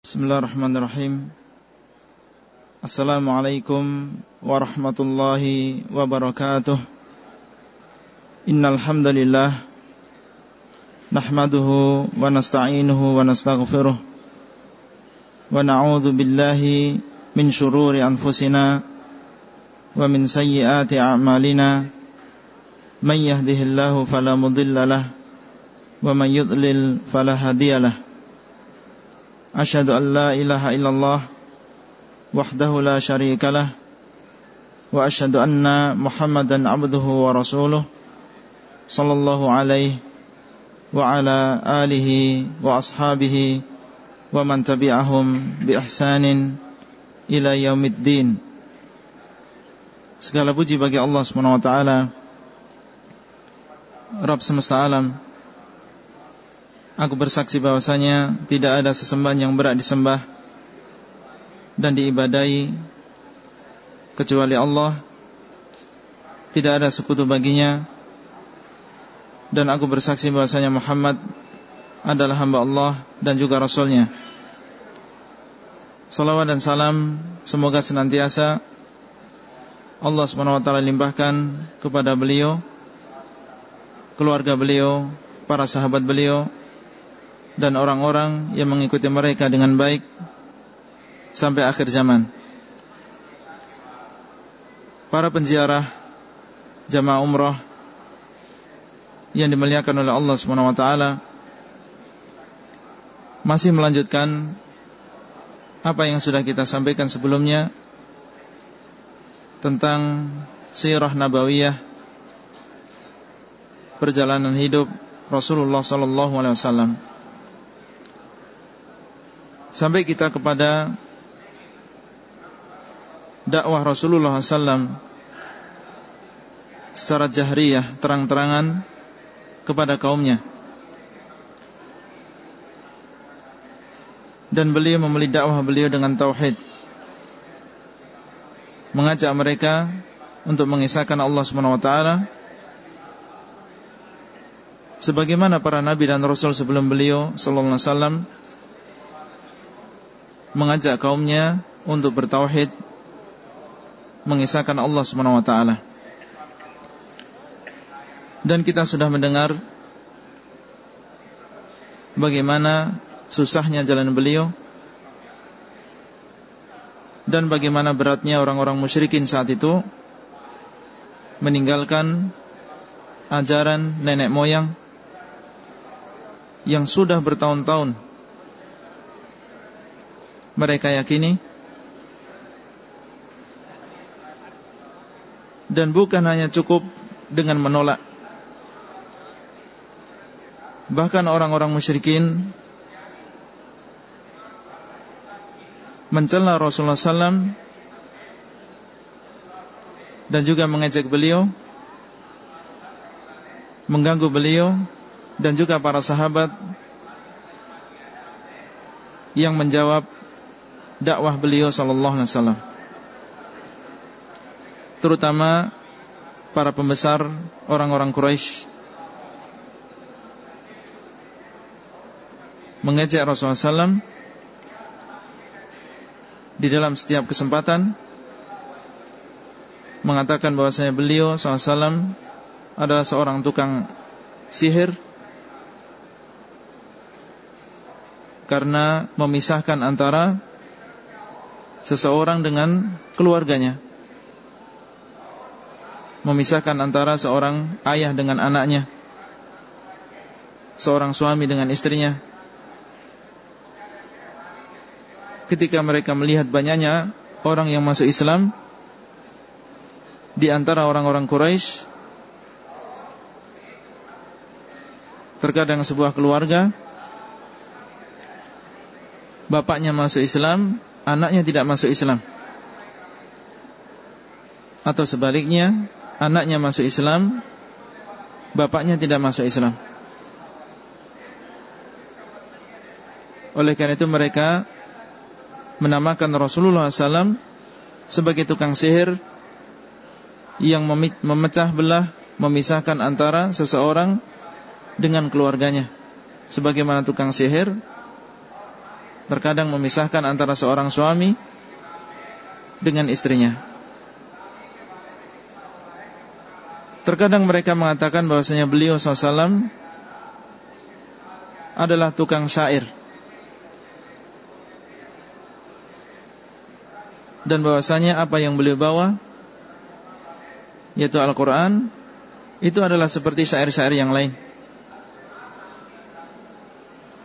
Bismillahirrahmanirrahim. Assalamualaikum warahmatullahi wabarakatuh. Innal hamdalillah nahmaduhu wa nasta'inuhu wa nastaghfiruh wa na'udzu billahi min shururi anfusina wa min sayyiati a'malina. Man yahdihillahu fala mudilla lahu wa man yudlil fala hadiyalah Ashadu an la ilaha illallah Wahdahu la sharikalah Wa ashadu anna muhammadan abduhu wa rasuluh Sallallahu alaihi Wa ala alihi wa ashabihi Wa man tabi'ahum bi ihsanin Ila yaumiddin. Segala puji bagi Allah SWT Rabb semesta alam. Aku bersaksi bahwasanya tidak ada sesembahan yang berat disembah dan diibadai kecuali Allah. Tidak ada sekutu baginya. Dan aku bersaksi bahwasanya Muhammad adalah hamba Allah dan juga Rasulnya. Salawat dan salam semoga senantiasa Allah SWT limpahkan kepada beliau, keluarga beliau, para sahabat beliau, dan orang-orang yang mengikuti mereka dengan baik sampai akhir zaman. Para penziarah jamaah umrah yang dimuliakan oleh Allah Subhanahu wa taala masih melanjutkan apa yang sudah kita sampaikan sebelumnya tentang sirah nabawiyah perjalanan hidup Rasulullah sallallahu alaihi wasallam sampai kita kepada dakwah Rasulullah SAW secara jahriyah terang-terangan kepada kaumnya. Dan beliau memilih dakwah beliau dengan tauhid. Mengajak mereka untuk mengisahkan Allah SWT sebagaimana para nabi dan rasul sebelum beliau sallallahu alaihi wasallam mengajak kaumnya untuk bertauhid mengisahkan Allah Subhanahu wa taala. Dan kita sudah mendengar bagaimana susahnya jalan beliau dan bagaimana beratnya orang-orang musyrikin saat itu meninggalkan ajaran nenek moyang yang sudah bertahun-tahun mereka yakini. Dan bukan hanya cukup dengan menolak. Bahkan orang-orang musyrikin mencela Rasulullah SAW dan juga mengejek beliau mengganggu beliau dan juga para sahabat yang menjawab dakwah beliau sallallahu alaihi wasallam. Terutama para pembesar orang-orang Quraisy mengejek Rasulullah SAW di dalam setiap kesempatan mengatakan bahwasanya beliau SAW adalah seorang tukang sihir karena memisahkan antara seseorang dengan keluarganya. Memisahkan antara seorang ayah dengan anaknya. Seorang suami dengan istrinya. Ketika mereka melihat banyaknya orang yang masuk Islam Di antara orang-orang Quraisy Terkadang sebuah keluarga Bapaknya masuk Islam anaknya tidak masuk Islam. Atau sebaliknya Anaknya masuk Islam Bapaknya tidak masuk Islam. Oleh karena itu mereka Menamakan Rasulullah SAW Sebagai tukang sihir Yang memecah belah Memisahkan antara seseorang Dengan keluarganya. Sebagaimana tukang sihir terkadang memisahkan antara seorang suami dengan istrinya. Terkadang mereka mengatakan bahwasanya beliau SAW adalah tukang syair. Dan bahwasanya apa yang beliau bawa yaitu Al-Quran itu adalah seperti syair-syair yang lain.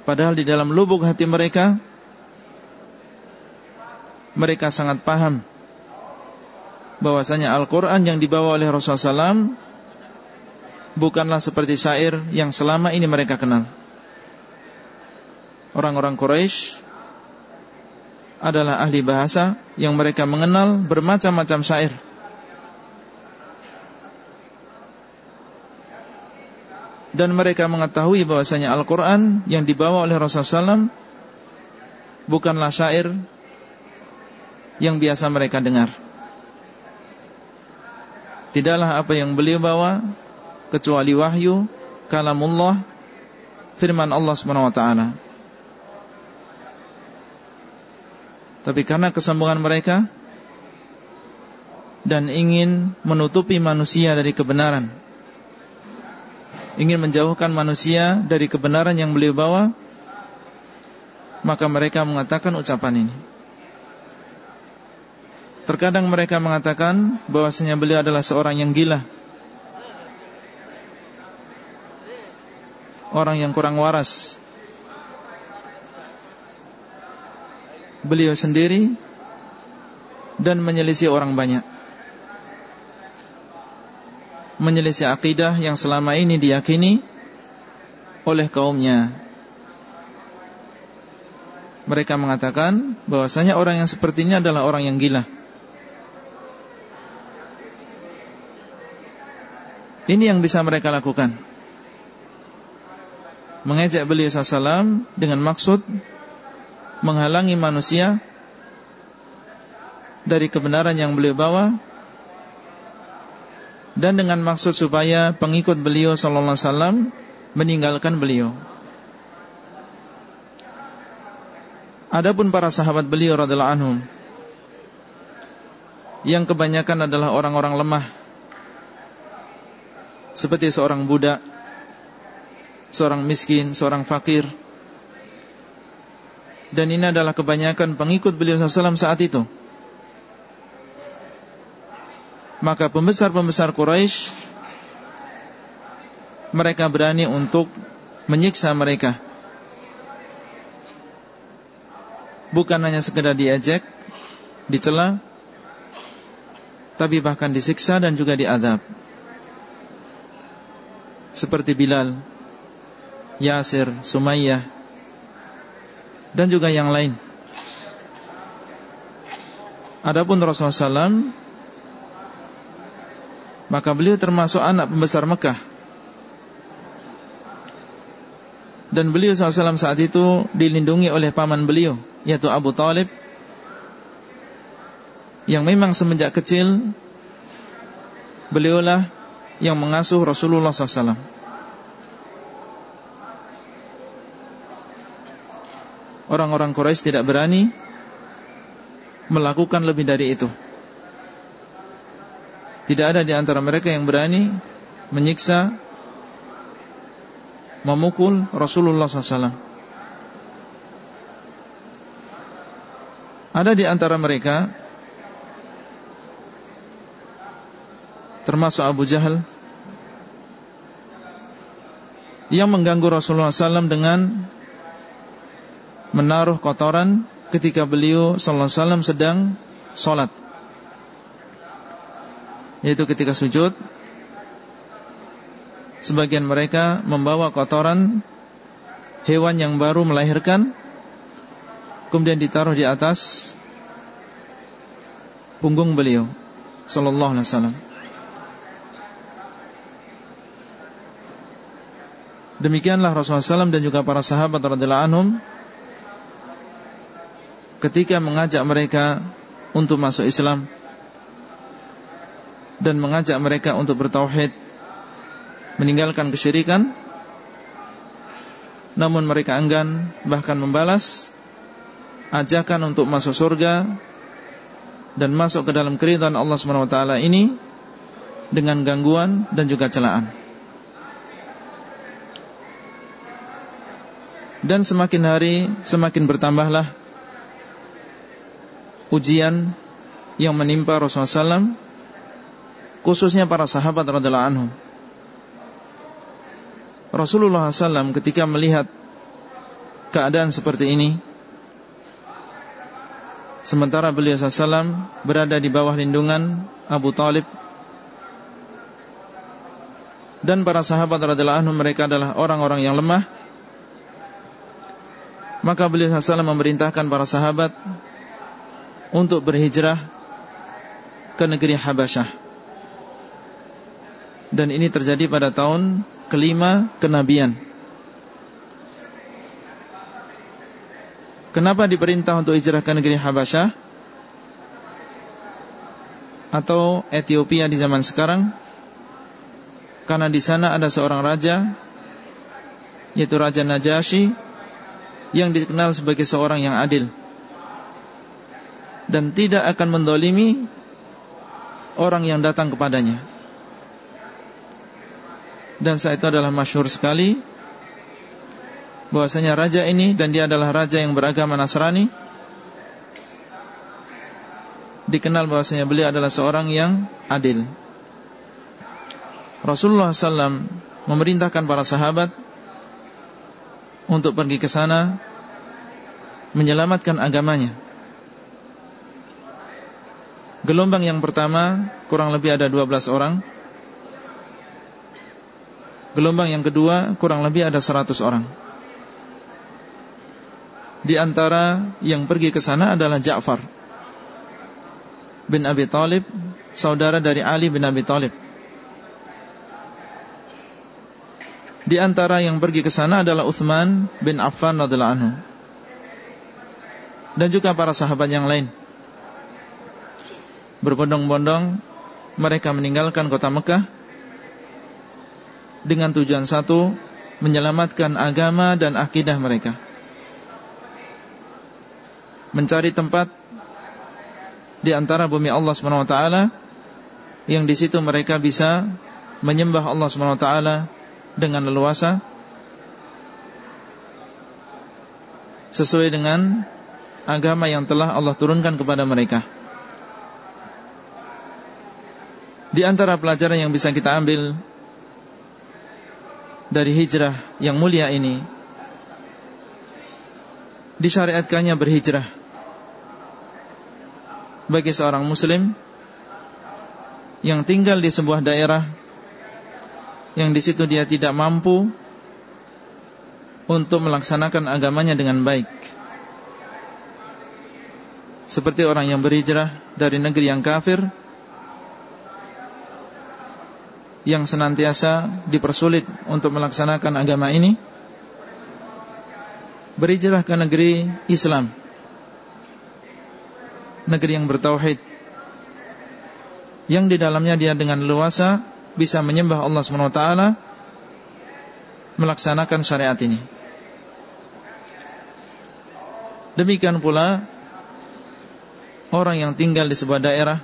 Padahal di dalam lubuk hati mereka mereka sangat paham bahwasanya Al-Quran yang dibawa oleh Rasulullah SAW bukanlah seperti syair yang selama ini mereka kenal. Orang-orang Quraisy adalah ahli bahasa yang mereka mengenal bermacam-macam syair. Dan mereka mengetahui bahwasanya Al-Quran yang dibawa oleh Rasulullah SAW bukanlah syair yang biasa mereka dengar. Tidaklah apa yang beliau bawa kecuali wahyu kalamullah firman Allah taala. Tapi karena kesombongan mereka dan ingin menutupi manusia dari kebenaran, ingin menjauhkan manusia dari kebenaran yang beliau bawa, maka mereka mengatakan ucapan ini. Terkadang mereka mengatakan bahwasanya beliau adalah seorang yang gila. Orang yang kurang waras. Beliau sendiri dan menyelisih orang banyak. Menyelisih akidah yang selama ini diyakini oleh kaumnya. Mereka mengatakan bahwasanya orang yang seperti ini adalah orang yang gila. Ini yang bisa mereka lakukan. Mengejek beliau SAW Dengan maksud Menghalangi manusia Dari kebenaran yang beliau bawa Dan dengan maksud supaya Pengikut beliau SAW Meninggalkan beliau. Adapun para sahabat beliau radhiallahu anhum yang kebanyakan adalah orang-orang lemah seperti seorang budak, seorang miskin, seorang fakir. Dan ini adalah kebanyakan pengikut beliau SAW saat itu. Maka pembesar-pembesar Quraisy mereka berani untuk menyiksa mereka. Bukan hanya sekedar diajak, dicela, tapi bahkan disiksa dan juga diadab seperti Bilal, Yasir, Sumayyah dan juga yang lain. Adapun Rasulullah SAW maka beliau termasuk anak pembesar Mekah. Dan beliau SAW saat itu dilindungi oleh paman beliau yaitu Abu Talib yang memang semenjak kecil beliaulah yang mengasuh Rasulullah SAW. Orang-orang Quraisy tidak berani melakukan lebih dari itu. Tidak ada di antara mereka yang berani menyiksa, memukul Rasulullah SAW. Ada di antara mereka termasuk Abu Jahal yang mengganggu Rasulullah SAW dengan menaruh kotoran ketika beliau SAW sedang sholat. Yaitu ketika sujud sebagian mereka membawa kotoran hewan yang baru melahirkan kemudian ditaruh di atas punggung beliau sallallahu alaihi wasallam Demikianlah Rasulullah SAW dan juga para sahabat radhiyallahu anhum ketika mengajak mereka untuk masuk Islam dan mengajak mereka untuk bertauhid, meninggalkan kesyirikan, namun mereka enggan bahkan membalas ajakan untuk masuk surga dan masuk ke dalam keridhaan Allah SWT ini dengan gangguan dan juga celaan. Dan semakin hari semakin bertambahlah ujian yang menimpa Rasulullah SAW khususnya para sahabat radhiallahu anhum. Rasulullah SAW ketika melihat keadaan seperti ini Sementara beliau SAW berada di bawah lindungan Abu Talib Dan para sahabat radhiallahu anhum mereka adalah orang-orang yang lemah Maka beliau SAW memerintahkan para sahabat Untuk berhijrah ke negeri Habasyah. Dan ini terjadi pada tahun kelima kenabian. Kenapa diperintah untuk hijrah ke negeri Habasyah? Atau Ethiopia di zaman sekarang? Karena di sana ada seorang raja yaitu Raja Najasyi yang dikenal sebagai seorang yang adil dan tidak akan mendolimi orang yang datang kepadanya. Dan saat itu adalah masyhur sekali bahwasanya raja ini dan dia adalah raja yang beragama Nasrani dikenal bahwasanya beliau adalah seorang yang adil. Rasulullah SAW memerintahkan para sahabat untuk pergi ke sana menyelamatkan agamanya. Gelombang yang pertama kurang lebih ada 12 orang. Gelombang yang kedua kurang lebih ada 100 orang. Di antara yang pergi ke sana adalah Ja'far bin Abi Talib, saudara dari Ali bin Abi Talib. Di antara yang pergi ke sana adalah Uthman bin Affan radhiyallahu anhu. Dan juga para sahabat yang lain. Berbondong-bondong mereka meninggalkan kota Mekah dengan tujuan satu, menyelamatkan agama dan akidah mereka mencari tempat di antara bumi Allah SWT yang di situ mereka bisa menyembah Allah SWT dengan leluasa sesuai dengan agama yang telah Allah turunkan kepada mereka. Di antara pelajaran yang bisa kita ambil dari hijrah yang mulia ini disyariatkannya berhijrah bagi seorang muslim yang tinggal di sebuah daerah yang di situ dia tidak mampu untuk melaksanakan agamanya dengan baik. Seperti orang yang berhijrah dari negeri yang kafir yang senantiasa dipersulit untuk melaksanakan agama ini berhijrah ke negeri Islam negeri yang bertauhid yang di dalamnya dia dengan luasa bisa menyembah Allah SWT melaksanakan syariat ini. Demikian pula orang yang tinggal di sebuah daerah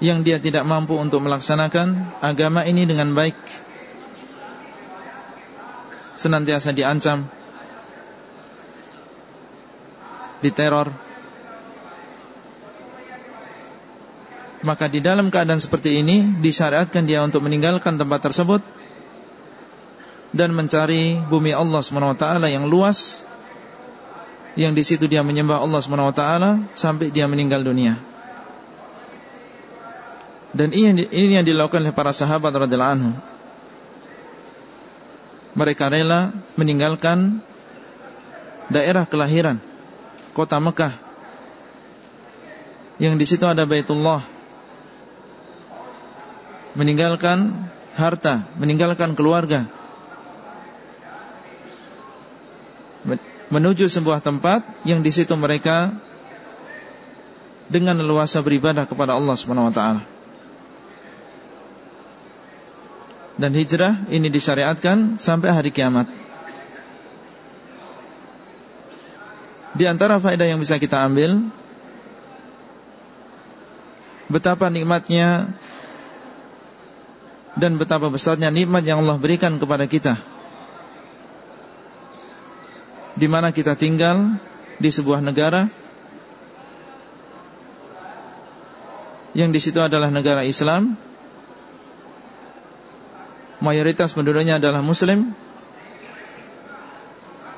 yang dia tidak mampu untuk melaksanakan agama ini dengan baik senantiasa diancam diteror Maka di dalam keadaan seperti ini Disyariatkan dia untuk meninggalkan tempat tersebut Dan mencari bumi Allah SWT yang luas Yang di situ dia menyembah Allah SWT Sampai dia meninggal dunia. Dan ini, yang dilakukan oleh para sahabat radhiyallahu anhu. Mereka rela meninggalkan daerah kelahiran kota Mekah. Yang di situ ada Baitullah meninggalkan harta, meninggalkan keluarga menuju sebuah tempat yang di situ mereka dengan leluasa beribadah kepada Allah Subhanahu wa taala. Dan hijrah ini disyariatkan sampai hari kiamat. Di antara faedah yang bisa kita ambil Betapa nikmatnya Dan betapa besarnya nikmat yang Allah berikan kepada kita. Di mana kita tinggal Di sebuah negara Yang di situ adalah negara Islam Mayoritas penduduknya adalah Muslim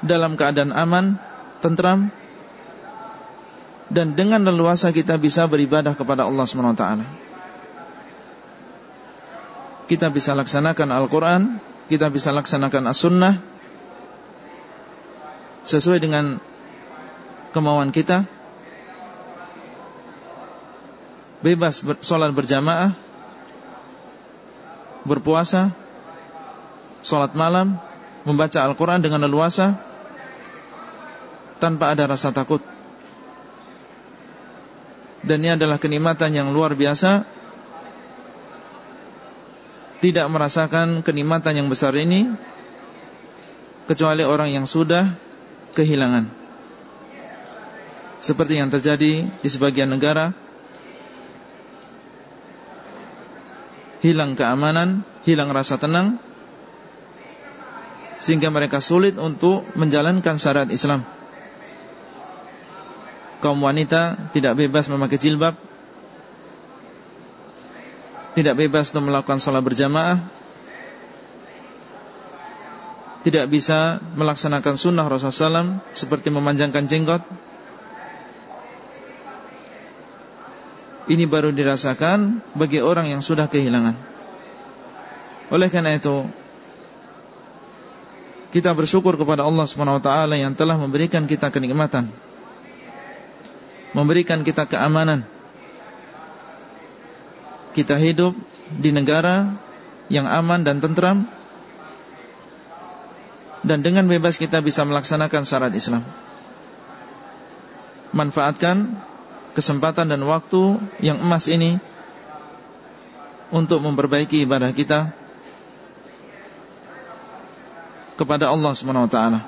Dalam keadaan aman Tentram Dan dengan leluasa kita bisa beribadah kepada Allah SWT Kita bisa laksanakan Al-Quran Kita bisa laksanakan As-Sunnah Sesuai dengan Kemauan kita Bebas sholat berjamaah Berpuasa Sholat malam Membaca Al-Quran dengan leluasa tanpa ada rasa takut. Dan ini adalah kenikmatan yang luar biasa. Tidak merasakan kenikmatan yang besar ini kecuali orang yang sudah kehilangan. Seperti yang terjadi di sebagian negara hilang keamanan, hilang rasa tenang sehingga mereka sulit untuk menjalankan syariat Islam kaum wanita tidak bebas memakai jilbab Tidak bebas untuk melakukan sholat berjamaah Tidak bisa melaksanakan sunnah Rasulullah SAW Seperti memanjangkan jenggot Ini baru dirasakan bagi orang yang sudah kehilangan Oleh karena itu Kita bersyukur kepada Allah SWT yang telah memberikan kita kenikmatan memberikan kita keamanan. Kita hidup di negara yang aman dan tentram dan dengan bebas kita bisa melaksanakan syarat Islam. Manfaatkan kesempatan dan waktu yang emas ini untuk memperbaiki ibadah kita kepada Allah Subhanahu wa taala.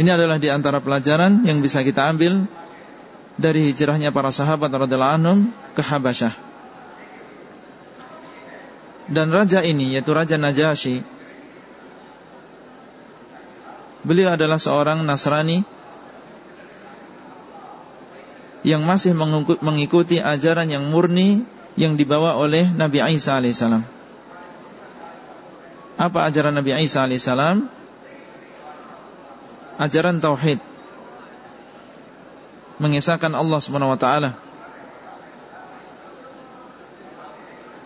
Ini adalah di antara pelajaran yang bisa kita ambil dari hijrahnya para sahabat radhiyallahu anhum ke Habasyah. Dan raja ini yaitu Raja Najasyi Beliau adalah seorang Nasrani yang masih mengikuti ajaran yang murni yang dibawa oleh Nabi Isa alaihissalam. Apa ajaran Nabi Isa alaihissalam? ajaran tauhid mengisahkan Allah taala.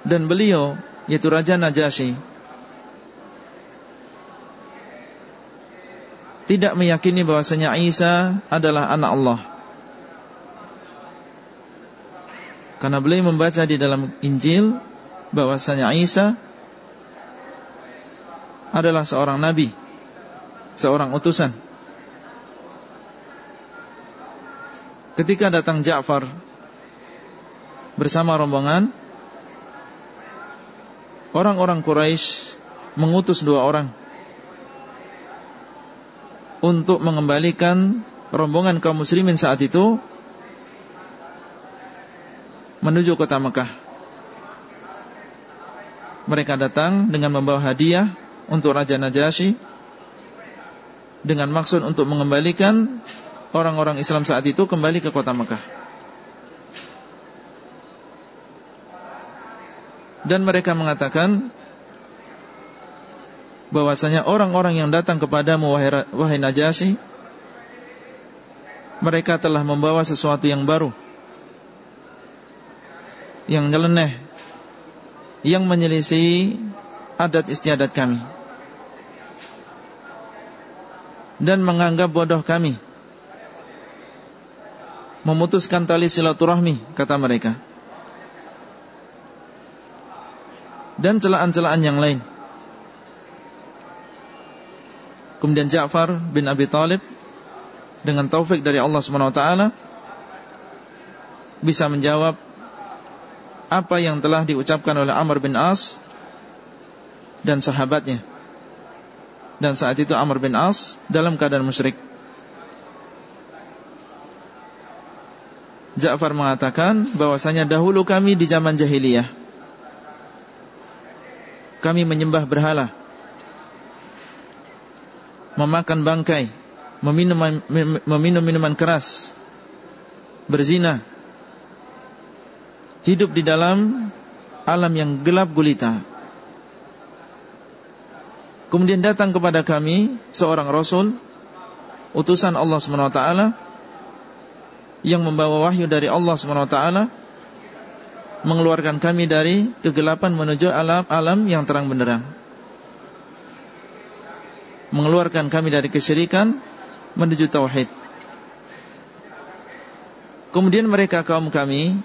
Dan beliau yaitu Raja Najasyi tidak meyakini bahwasanya Isa adalah anak Allah. Karena beliau membaca di dalam Injil bahwasanya Isa adalah seorang nabi seorang utusan Ketika datang Ja'far bersama rombongan Orang-orang Quraisy mengutus dua orang Untuk mengembalikan rombongan kaum muslimin saat itu Menuju kota Mekah. Mereka datang dengan membawa hadiah Untuk Raja Najasyi Dengan maksud untuk mengembalikan orang-orang Islam saat itu kembali ke kota Mekah. Dan mereka mengatakan bahwasanya orang-orang yang datang kepadamu wahai Najasyi mereka telah membawa sesuatu yang baru yang nyeleneh yang menyelisih adat istiadat kami dan menganggap bodoh kami memutuskan tali silaturahmi kata mereka. Dan celaan-celaan yang lain. Kemudian Ja'far bin Abi Talib dengan taufik dari Allah SWT bisa menjawab apa yang telah diucapkan oleh Amr bin As dan sahabatnya. Dan saat itu Amr bin As dalam keadaan musyrik. Ja'far mengatakan bahwasanya dahulu kami di zaman jahiliyah kami menyembah berhala memakan bangkai meminum meminum minuman keras berzina hidup di dalam alam yang gelap gulita. Kemudian datang kepada kami seorang rasul utusan Allah taala yang membawa wahyu dari Allah SWT mengeluarkan kami dari kegelapan menuju alam alam yang terang benderang. Mengeluarkan kami dari kesyirikan menuju tauhid. Kemudian mereka kaum kami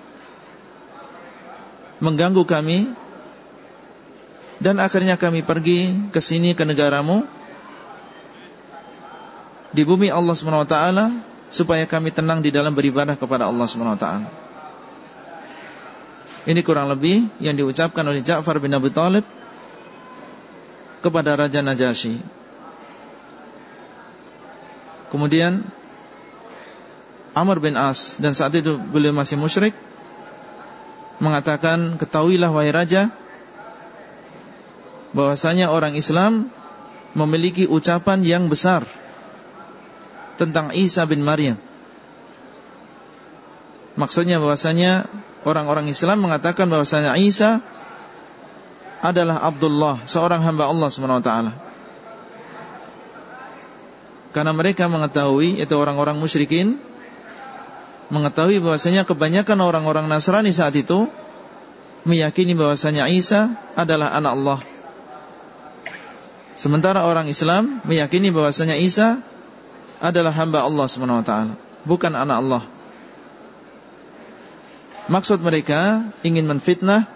mengganggu kami dan akhirnya kami pergi ke sini ke negaramu di bumi Allah SWT supaya kami tenang di dalam beribadah kepada Allah Subhanahu wa taala. Ini kurang lebih yang diucapkan oleh Ja'far bin Abi Thalib kepada Raja Najasyi. Kemudian Amr bin As dan saat itu beliau masih musyrik mengatakan, "Ketahuilah wahai raja bahwasanya orang Islam memiliki ucapan yang besar tentang Isa bin Maryam. Maksudnya bahwasanya orang-orang Islam mengatakan bahwasanya Isa adalah Abdullah, seorang hamba Allah SWT. Karena mereka mengetahui itu orang-orang musyrikin mengetahui bahwasanya kebanyakan orang-orang Nasrani saat itu meyakini bahwasanya Isa adalah anak Allah. Sementara orang Islam meyakini bahwasanya Isa adalah hamba Allah SWT Bukan anak Allah. Maksud mereka ingin menfitnah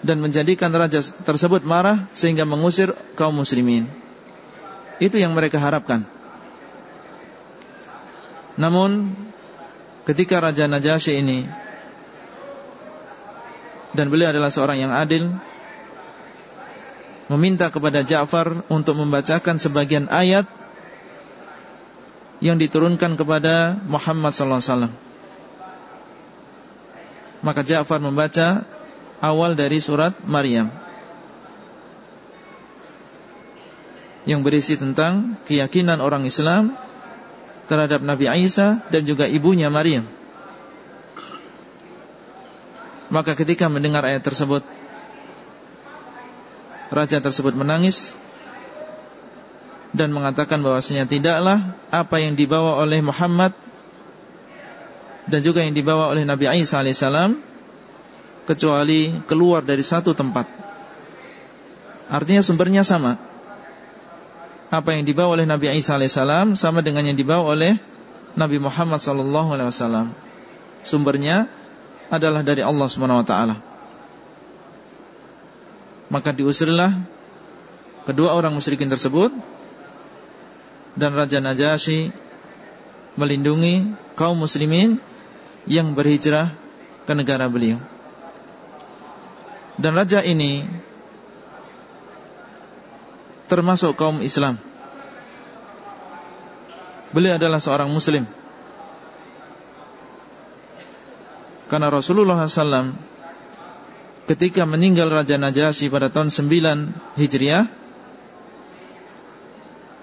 Dan menjadikan raja tersebut marah Sehingga mengusir kaum muslimin. Itu yang mereka harapkan. Namun Ketika Raja Najasyi ini Dan beliau adalah seorang yang adil Meminta kepada Ja'far Untuk membacakan sebagian ayat yang diturunkan kepada Muhammad sallallahu alaihi wasallam. Maka Ja'far membaca awal dari surat Maryam yang berisi tentang keyakinan orang Islam terhadap Nabi Isa dan juga ibunya Maryam. Maka ketika mendengar ayat tersebut Raja tersebut menangis dan mengatakan bahwasanya tidaklah apa yang dibawa oleh Muhammad dan juga yang dibawa oleh Nabi Isa alaihissalam kecuali keluar dari satu tempat. Artinya sumbernya sama. Apa yang dibawa oleh Nabi Isa alaihissalam sama dengan yang dibawa oleh Nabi Muhammad sallallahu alaihi wasallam. Sumbernya adalah dari Allah taala. Maka diusirlah kedua orang musyrikin tersebut dan Raja Najasyi melindungi kaum muslimin yang berhijrah ke negara beliau. Dan raja ini termasuk kaum Islam. Beliau adalah seorang muslim. Karena Rasulullah SAW ketika meninggal Raja Najasyi pada tahun 9 Hijriah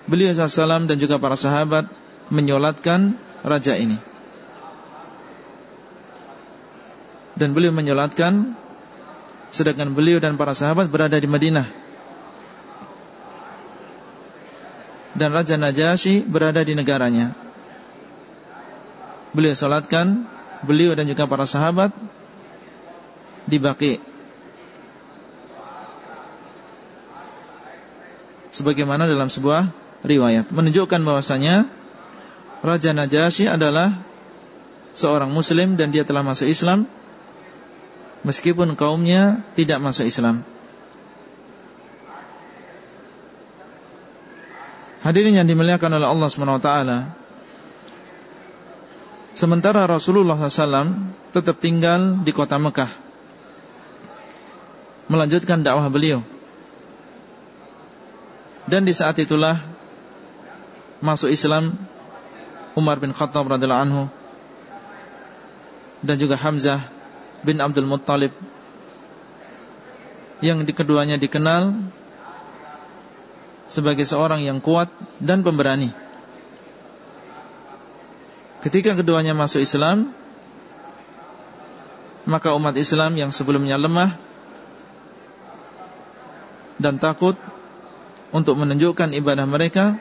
Beliau SAW dan juga para sahabat menyolatkan raja ini. Dan beliau menyolatkan sedangkan beliau dan para sahabat berada di Madinah. Dan Raja Najasyi berada di negaranya. Beliau salatkan beliau dan juga para sahabat di Baqi. Sebagaimana dalam sebuah riwayat menunjukkan bahwasanya Raja Najasyi adalah seorang muslim dan dia telah masuk Islam meskipun kaumnya tidak masuk Islam. Hadirin yang dimuliakan oleh Allah SWT Sementara Rasulullah SAW tetap tinggal di kota Mekah Melanjutkan dakwah beliau Dan di saat itulah masuk Islam Umar bin Khattab radhiyallahu anhu dan juga Hamzah bin Abdul Muttalib yang di keduanya dikenal sebagai seorang yang kuat dan pemberani. Ketika keduanya masuk Islam, maka umat Islam yang sebelumnya lemah dan takut untuk menunjukkan ibadah mereka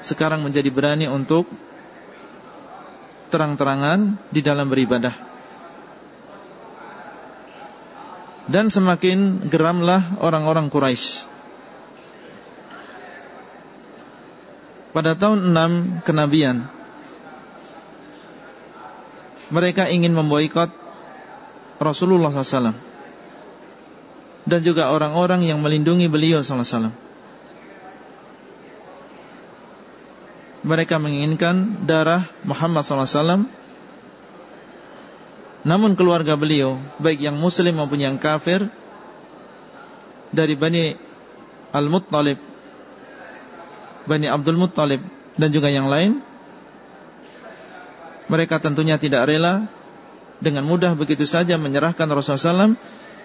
sekarang menjadi berani untuk terang-terangan di dalam beribadah. Dan semakin geramlah orang-orang Quraisy. Pada tahun 6 kenabian Mereka ingin memboikot Rasulullah SAW Dan juga orang-orang yang melindungi beliau SAW mereka menginginkan darah Muhammad SAW Namun keluarga beliau Baik yang muslim maupun yang kafir Dari Bani Al-Muttalib Bani Abdul Muttalib Dan juga yang lain Mereka tentunya tidak rela Dengan mudah begitu saja menyerahkan Rasulullah SAW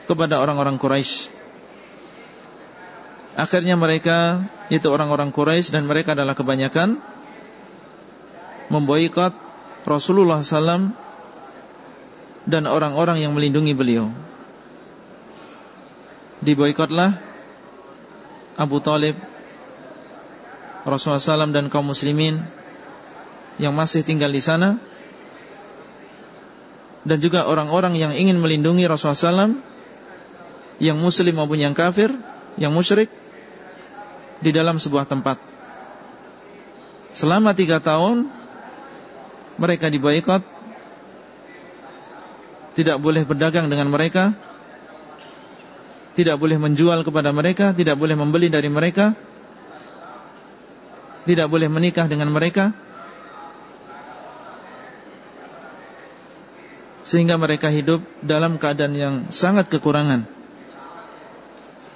Kepada orang-orang Quraisy. Akhirnya mereka Itu orang-orang Quraisy Dan mereka adalah kebanyakan memboikot Rasulullah SAW dan orang-orang yang melindungi beliau. Diboikotlah Abu Talib, Rasulullah SAW dan kaum muslimin yang masih tinggal di sana dan juga orang-orang yang ingin melindungi Rasulullah SAW yang muslim maupun yang kafir, yang musyrik di dalam sebuah tempat. Selama tiga tahun mereka diboikot tidak boleh berdagang dengan mereka tidak boleh menjual kepada mereka tidak boleh membeli dari mereka tidak boleh menikah dengan mereka sehingga mereka hidup dalam keadaan yang sangat kekurangan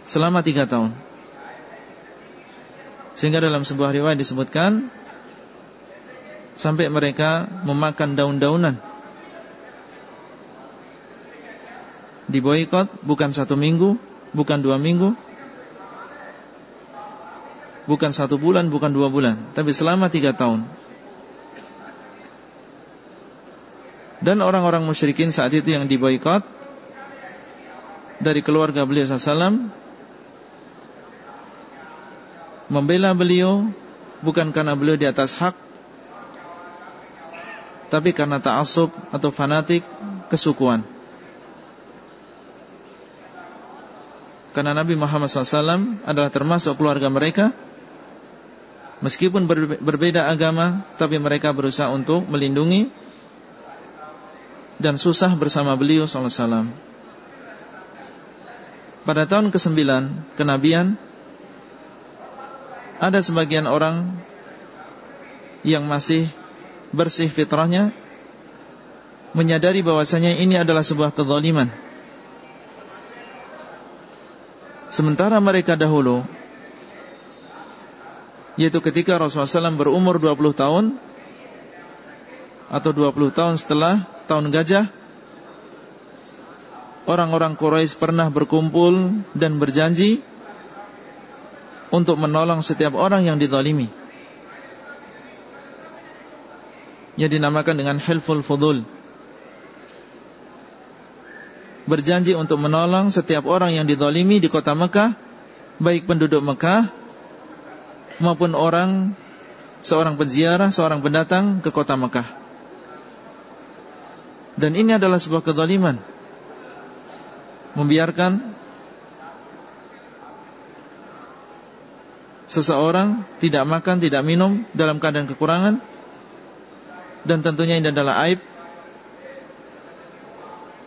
selama tiga tahun. Sehingga dalam sebuah riwayat disebutkan sampai mereka memakan daun-daunan. Diboikot bukan satu minggu, bukan dua minggu, bukan satu bulan, bukan dua bulan, tapi selama tiga tahun. Dan orang-orang musyrikin saat itu yang diboikot dari keluarga beliau SAW membela beliau bukan karena beliau di atas hak tapi karena ta'assub atau fanatik kesukuan. Karena Nabi Muhammad SAW adalah termasuk keluarga mereka Meskipun berbeda agama Tapi mereka berusaha untuk melindungi Dan susah bersama beliau SAW Pada tahun ke-9 Kenabian Ada sebagian orang Yang masih bersih fitrahnya menyadari bahwasanya ini adalah sebuah kezaliman. Sementara mereka dahulu yaitu ketika Rasulullah SAW berumur 20 tahun atau 20 tahun setelah tahun gajah orang-orang Quraisy pernah berkumpul dan berjanji untuk menolong setiap orang yang dizalimi. Yang dinamakan dengan Hilful Fudul. Berjanji untuk menolong setiap orang yang didolimi di kota Mekah Baik penduduk Mekah Maupun orang Seorang penziarah, seorang pendatang ke kota Mekah. Dan ini adalah sebuah kedoliman Membiarkan Seseorang tidak makan, tidak minum Dalam keadaan kekurangan dan tentunya ini adalah aib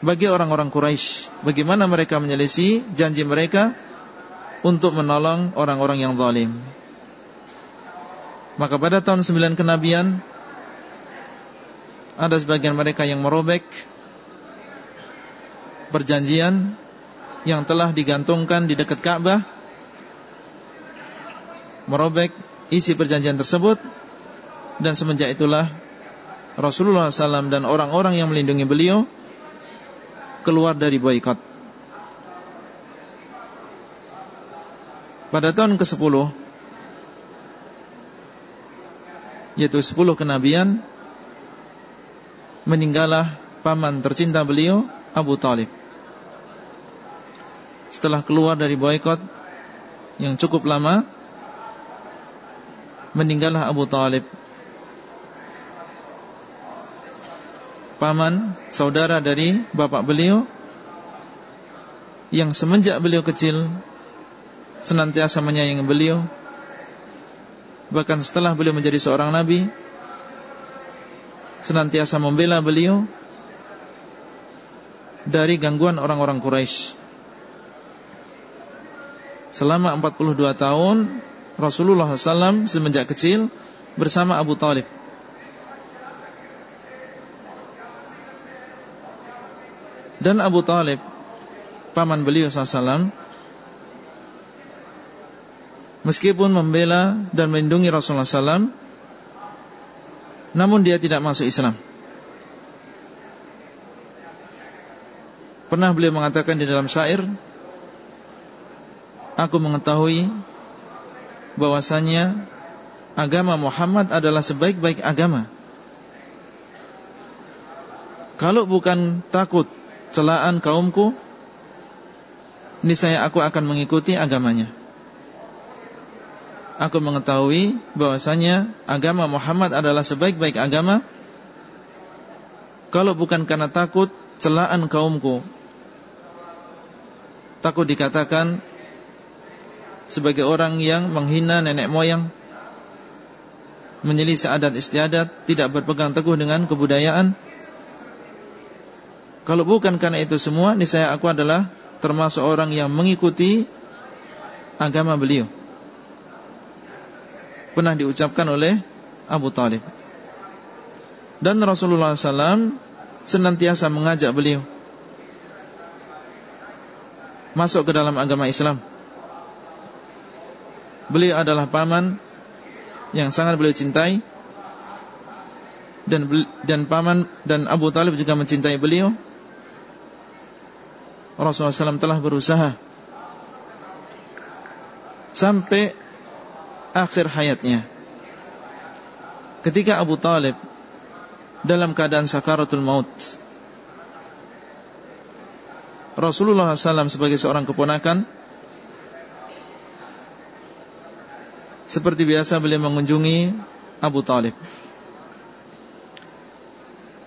bagi orang-orang Quraisy. Bagaimana mereka menyelisi janji mereka untuk menolong orang-orang yang zalim. Maka pada tahun 9 kenabian ada sebagian mereka yang merobek perjanjian yang telah digantungkan di dekat Ka'bah merobek isi perjanjian tersebut dan semenjak itulah Rasulullah SAW dan orang-orang yang melindungi beliau keluar dari boykot. Pada tahun ke-10 yaitu 10 kenabian meninggallah paman tercinta beliau Abu Talib. Setelah keluar dari boykot yang cukup lama meninggallah Abu Talib paman saudara dari bapak beliau yang semenjak beliau kecil senantiasa menyayangi beliau bahkan setelah beliau menjadi seorang nabi senantiasa membela beliau dari gangguan orang-orang Quraisy. Selama 42 tahun Rasulullah SAW semenjak kecil bersama Abu Talib Dan Abu Talib Paman beliau SAW Meskipun membela dan melindungi Rasulullah SAW Namun dia tidak masuk Islam Pernah beliau mengatakan di dalam syair Aku mengetahui bahwasanya agama Muhammad adalah sebaik-baik agama. Kalau bukan takut celaan kaumku niscaya aku akan mengikuti agamanya. Aku mengetahui bahwasanya agama Muhammad adalah sebaik-baik agama. Kalau bukan karena takut celaan kaumku Takut dikatakan Sebagai orang yang menghina nenek moyang Menyelisih adat istiadat Tidak berpegang teguh dengan kebudayaan kalau bukan karena itu semua, saya aku adalah termasuk orang yang mengikuti agama beliau. Pernah diucapkan oleh Abu Talib. Dan Rasulullah SAW senantiasa mengajak beliau masuk ke dalam agama Islam. Beliau adalah paman yang sangat beliau cintai dan dan paman dan Abu Talib juga mencintai beliau Rasulullah SAW telah berusaha sampai akhir hayatnya. Ketika Abu Talib dalam keadaan sakaratul maut, Rasulullah SAW sebagai seorang keponakan seperti biasa beliau mengunjungi Abu Talib.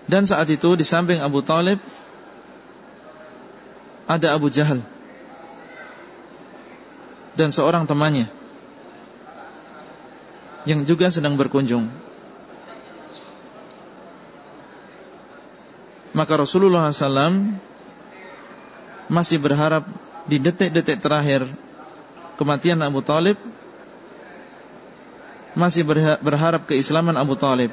Dan saat itu di samping Abu Talib ada Abu Jahal dan seorang temannya yang juga sedang berkunjung. Maka Rasulullah SAW masih berharap di detik-detik terakhir kematian Abu Talib masih berharap keislaman Abu Talib.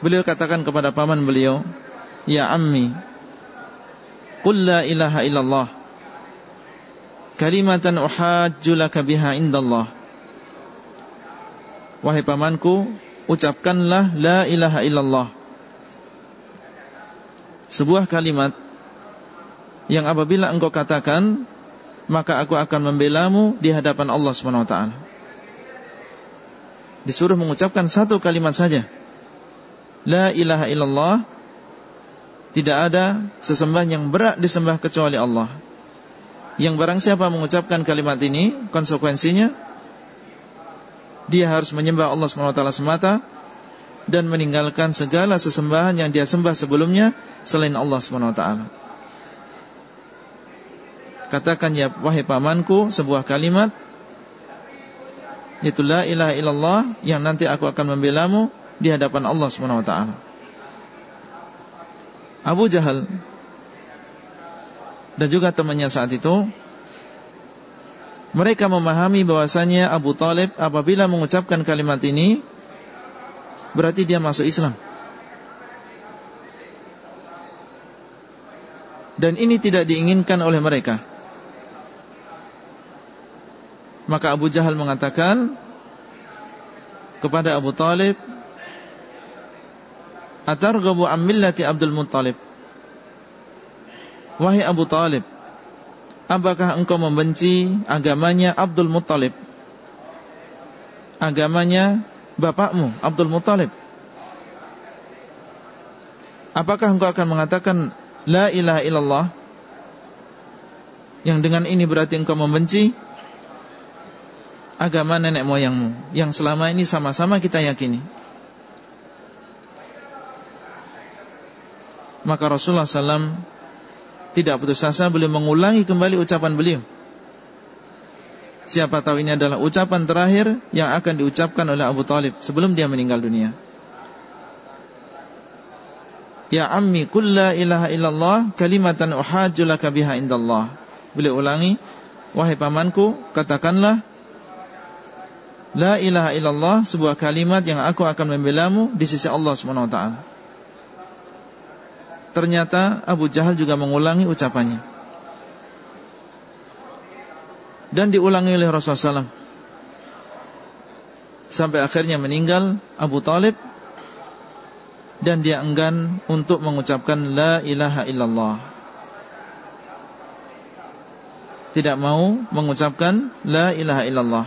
Beliau katakan kepada paman beliau, "Ya ammi, Qul la ilaha illallah Kalimatan uhajju laka biha indallah. Wahai pamanku Ucapkanlah la ilaha illallah. Sebuah kalimat Yang apabila engkau katakan Maka aku akan membelamu Di hadapan Allah SWT Disuruh mengucapkan satu kalimat saja. La ilaha illallah tidak ada sesembah yang berat disembah kecuali Allah. Yang barang siapa mengucapkan kalimat ini Konsekuensinya Dia harus menyembah Allah SWT semata Dan meninggalkan segala sesembahan yang dia sembah sebelumnya Selain Allah SWT Katakan ya wahai pamanku Sebuah kalimat Yaitu la ilaha illallah Yang nanti aku akan membelamu Di hadapan Allah SWT Abu Jahal dan juga temannya saat itu mereka memahami bahwasanya Abu Talib apabila mengucapkan kalimat ini berarti dia masuk Islam. Dan ini tidak diinginkan oleh mereka. Maka Abu Jahal mengatakan kepada Abu Talib, Atarghabu millati Abdul Muttalib? Wahai Abu Talib, apakah engkau membenci agamanya Abdul Muttalib? Agamanya bapakmu Abdul Muttalib? Apakah engkau akan mengatakan La ilaha illallah Yang dengan ini berarti engkau membenci Agama nenek moyangmu Yang selama ini sama-sama kita yakini Maka Rasulullah SAW Tidak putus asa Beliau mengulangi kembali ucapan beliau Siapa tahu ini adalah ucapan terakhir Yang akan diucapkan oleh Abu Talib Sebelum dia meninggal dunia Ya ammi kulla ilaha illallah kalimatan uhajjulaka biha indallah. Beliau ulangi, wahai pamanku, katakanlah La ilaha illallah sebuah kalimat yang aku akan membelamu di sisi Allah Subhanahu wa taala. Ternyata Abu Jahal juga mengulangi ucapannya. Dan diulangi oleh Rasulullah SAW. Sampai akhirnya meninggal Abu Talib dan dia enggan untuk mengucapkan la ilaha illallah. Tidak mau mengucapkan la ilaha illallah.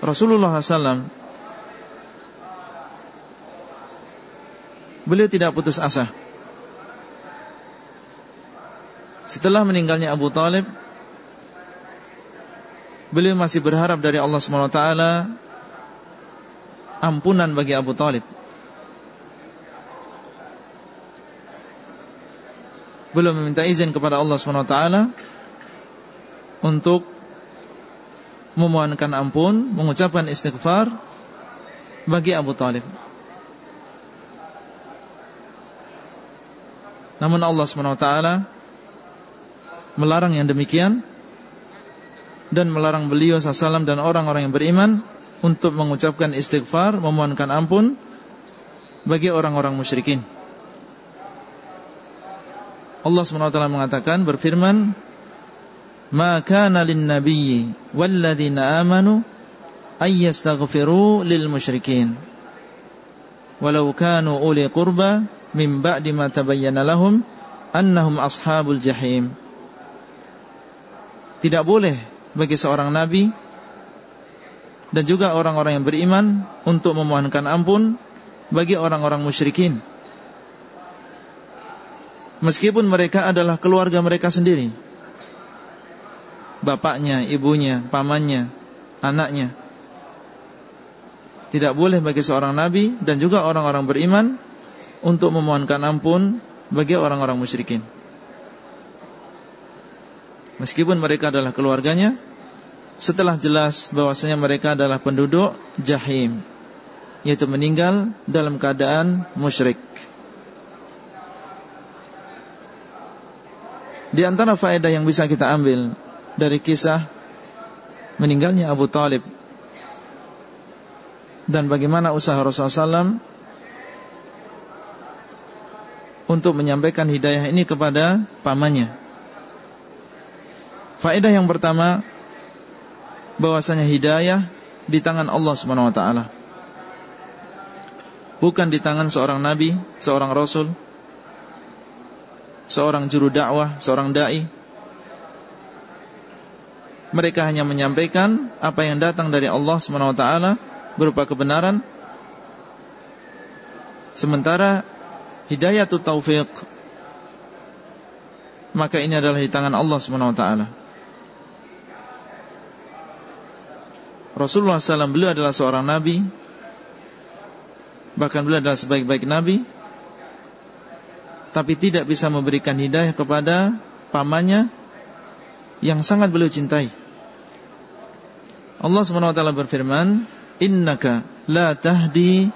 Rasulullah SAW Beliau tidak putus asa. Setelah meninggalnya Abu Talib Beliau masih berharap dari Allah SWT ampunan bagi Abu Talib. Belum meminta izin kepada Allah SWT Untuk Memohonkan ampun Mengucapkan istighfar Bagi Abu Talib Namun Allah SWT Melarang yang demikian Dan melarang beliau SAW dan orang-orang yang beriman untuk mengucapkan istighfar, memohonkan ampun bagi orang-orang musyrikin. Allah SWT mengatakan berfirman, "Ma kana lin-nabiyyi walladzina amanu ay yastaghfiru lil musyrikin walau kanu uli qurba min ba'di ma tabayyana lahum annahum ashabul jahim." Tidak boleh bagi seorang nabi dan juga orang-orang yang beriman untuk memohonkan ampun bagi orang-orang musyrikin. Meskipun mereka adalah keluarga mereka sendiri. Bapaknya, ibunya, pamannya, anaknya. Tidak boleh bagi seorang nabi dan juga orang-orang beriman untuk memohonkan ampun bagi orang-orang musyrikin. Meskipun mereka adalah keluarganya setelah jelas bahwasanya mereka adalah penduduk jahim yaitu meninggal dalam keadaan musyrik. Di antara faedah yang bisa kita ambil dari kisah meninggalnya Abu Talib dan bagaimana usaha Rasulullah SAW untuk menyampaikan hidayah ini kepada pamannya. Faedah yang pertama bahwasanya hidayah di tangan Allah Subhanahu wa taala. Bukan di tangan seorang nabi, seorang rasul, seorang juru dakwah, seorang dai. Mereka hanya menyampaikan apa yang datang dari Allah Subhanahu wa taala berupa kebenaran. Sementara hidayah itu taufik maka ini adalah di tangan Allah Subhanahu wa taala. Rasulullah SAW beliau adalah seorang nabi. Bahkan beliau adalah sebaik-baik nabi. Tapi tidak bisa memberikan hidayah kepada pamannya Yang sangat beliau cintai. Allah SWT berfirman Innaka la tahdi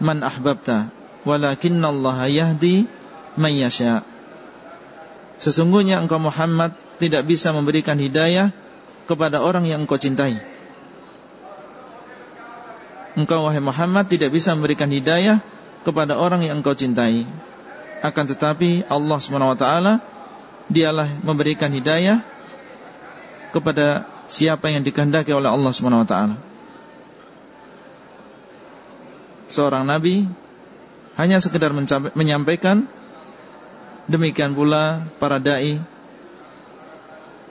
man ahbabta Walakinna Allah yahdi man yasha Sesungguhnya engkau Muhammad Tidak bisa memberikan hidayah Kepada orang yang engkau cintai Engkau wahai Muhammad tidak bisa memberikan hidayah kepada orang yang engkau cintai. Akan tetapi Allah SWT dialah memberikan hidayah kepada siapa yang dikehendaki oleh Allah taala. Seorang nabi hanya sekedar menyampaikan demikian pula para dai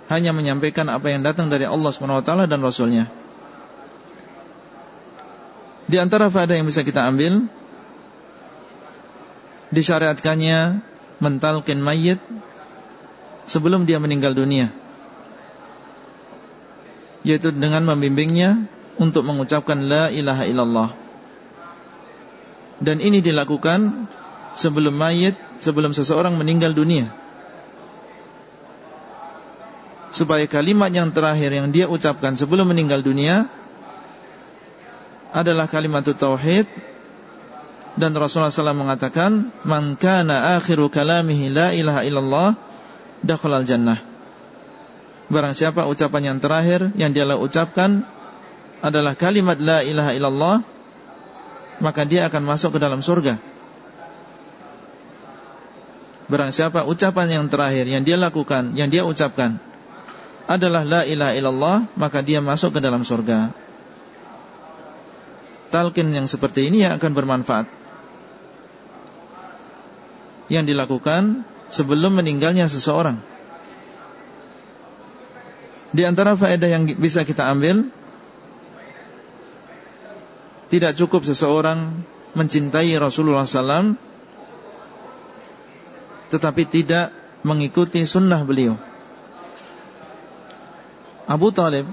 hanya menyampaikan apa yang datang dari Allah taala dan rasulnya. Di antara faedah yang bisa kita ambil disyariatkannya mentalkin mayit sebelum dia meninggal dunia yaitu dengan membimbingnya untuk mengucapkan la ilaha illallah dan ini dilakukan sebelum mayit sebelum seseorang meninggal dunia. Supaya kalimat yang terakhir yang dia ucapkan sebelum meninggal dunia adalah kalimat tauhid. Dan Rasulullah SAW mengatakan man kana akhiru kalamihi la ilaha illallah dakhalal jannah. Barang siapa ucapan yang terakhir yang dia ucapkan adalah kalimat la ilaha illallah maka dia akan masuk ke dalam surga. Barang siapa ucapan yang terakhir yang dia lakukan yang dia ucapkan adalah la ilaha illallah maka dia masuk ke dalam surga. Talqin yang seperti ini yang akan bermanfaat. Yang dilakukan sebelum meninggalnya seseorang. Di antara faedah yang bisa kita ambil Tidak cukup seseorang mencintai Rasulullah SAW Tetapi tidak mengikuti sunnah beliau Abu Talib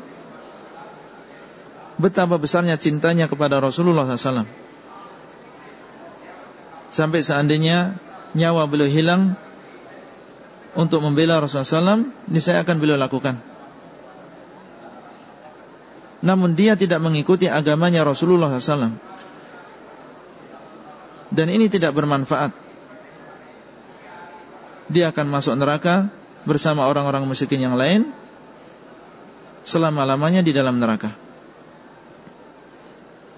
Betapa besarnya cintanya kepada Rasulullah SAW Sampai seandainya nyawa beliau hilang untuk membela Rasulullah SAW, ini saya akan beliau lakukan. Namun dia tidak mengikuti agamanya Rasulullah SAW. Dan ini tidak bermanfaat. Dia akan masuk neraka bersama orang-orang musyrikin yang lain selama-lamanya di dalam neraka.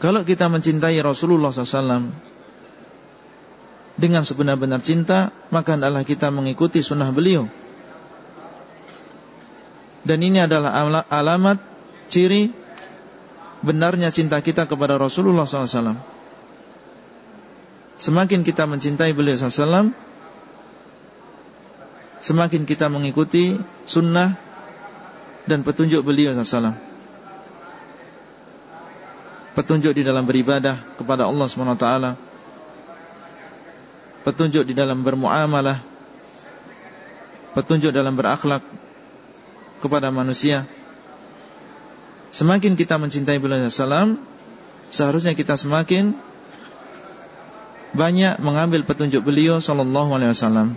Kalau kita mencintai Rasulullah SAW dengan sebenar-benar cinta maka adalah kita mengikuti sunnah beliau dan ini adalah alamat ciri benarnya cinta kita kepada Rasulullah SAW semakin kita mencintai beliau SAW semakin kita mengikuti sunnah dan petunjuk beliau SAW petunjuk di dalam beribadah kepada Allah SWT petunjuk di dalam bermuamalah, petunjuk dalam berakhlak kepada manusia. Semakin kita mencintai beliau salam, seharusnya kita semakin banyak mengambil petunjuk beliau wasallam.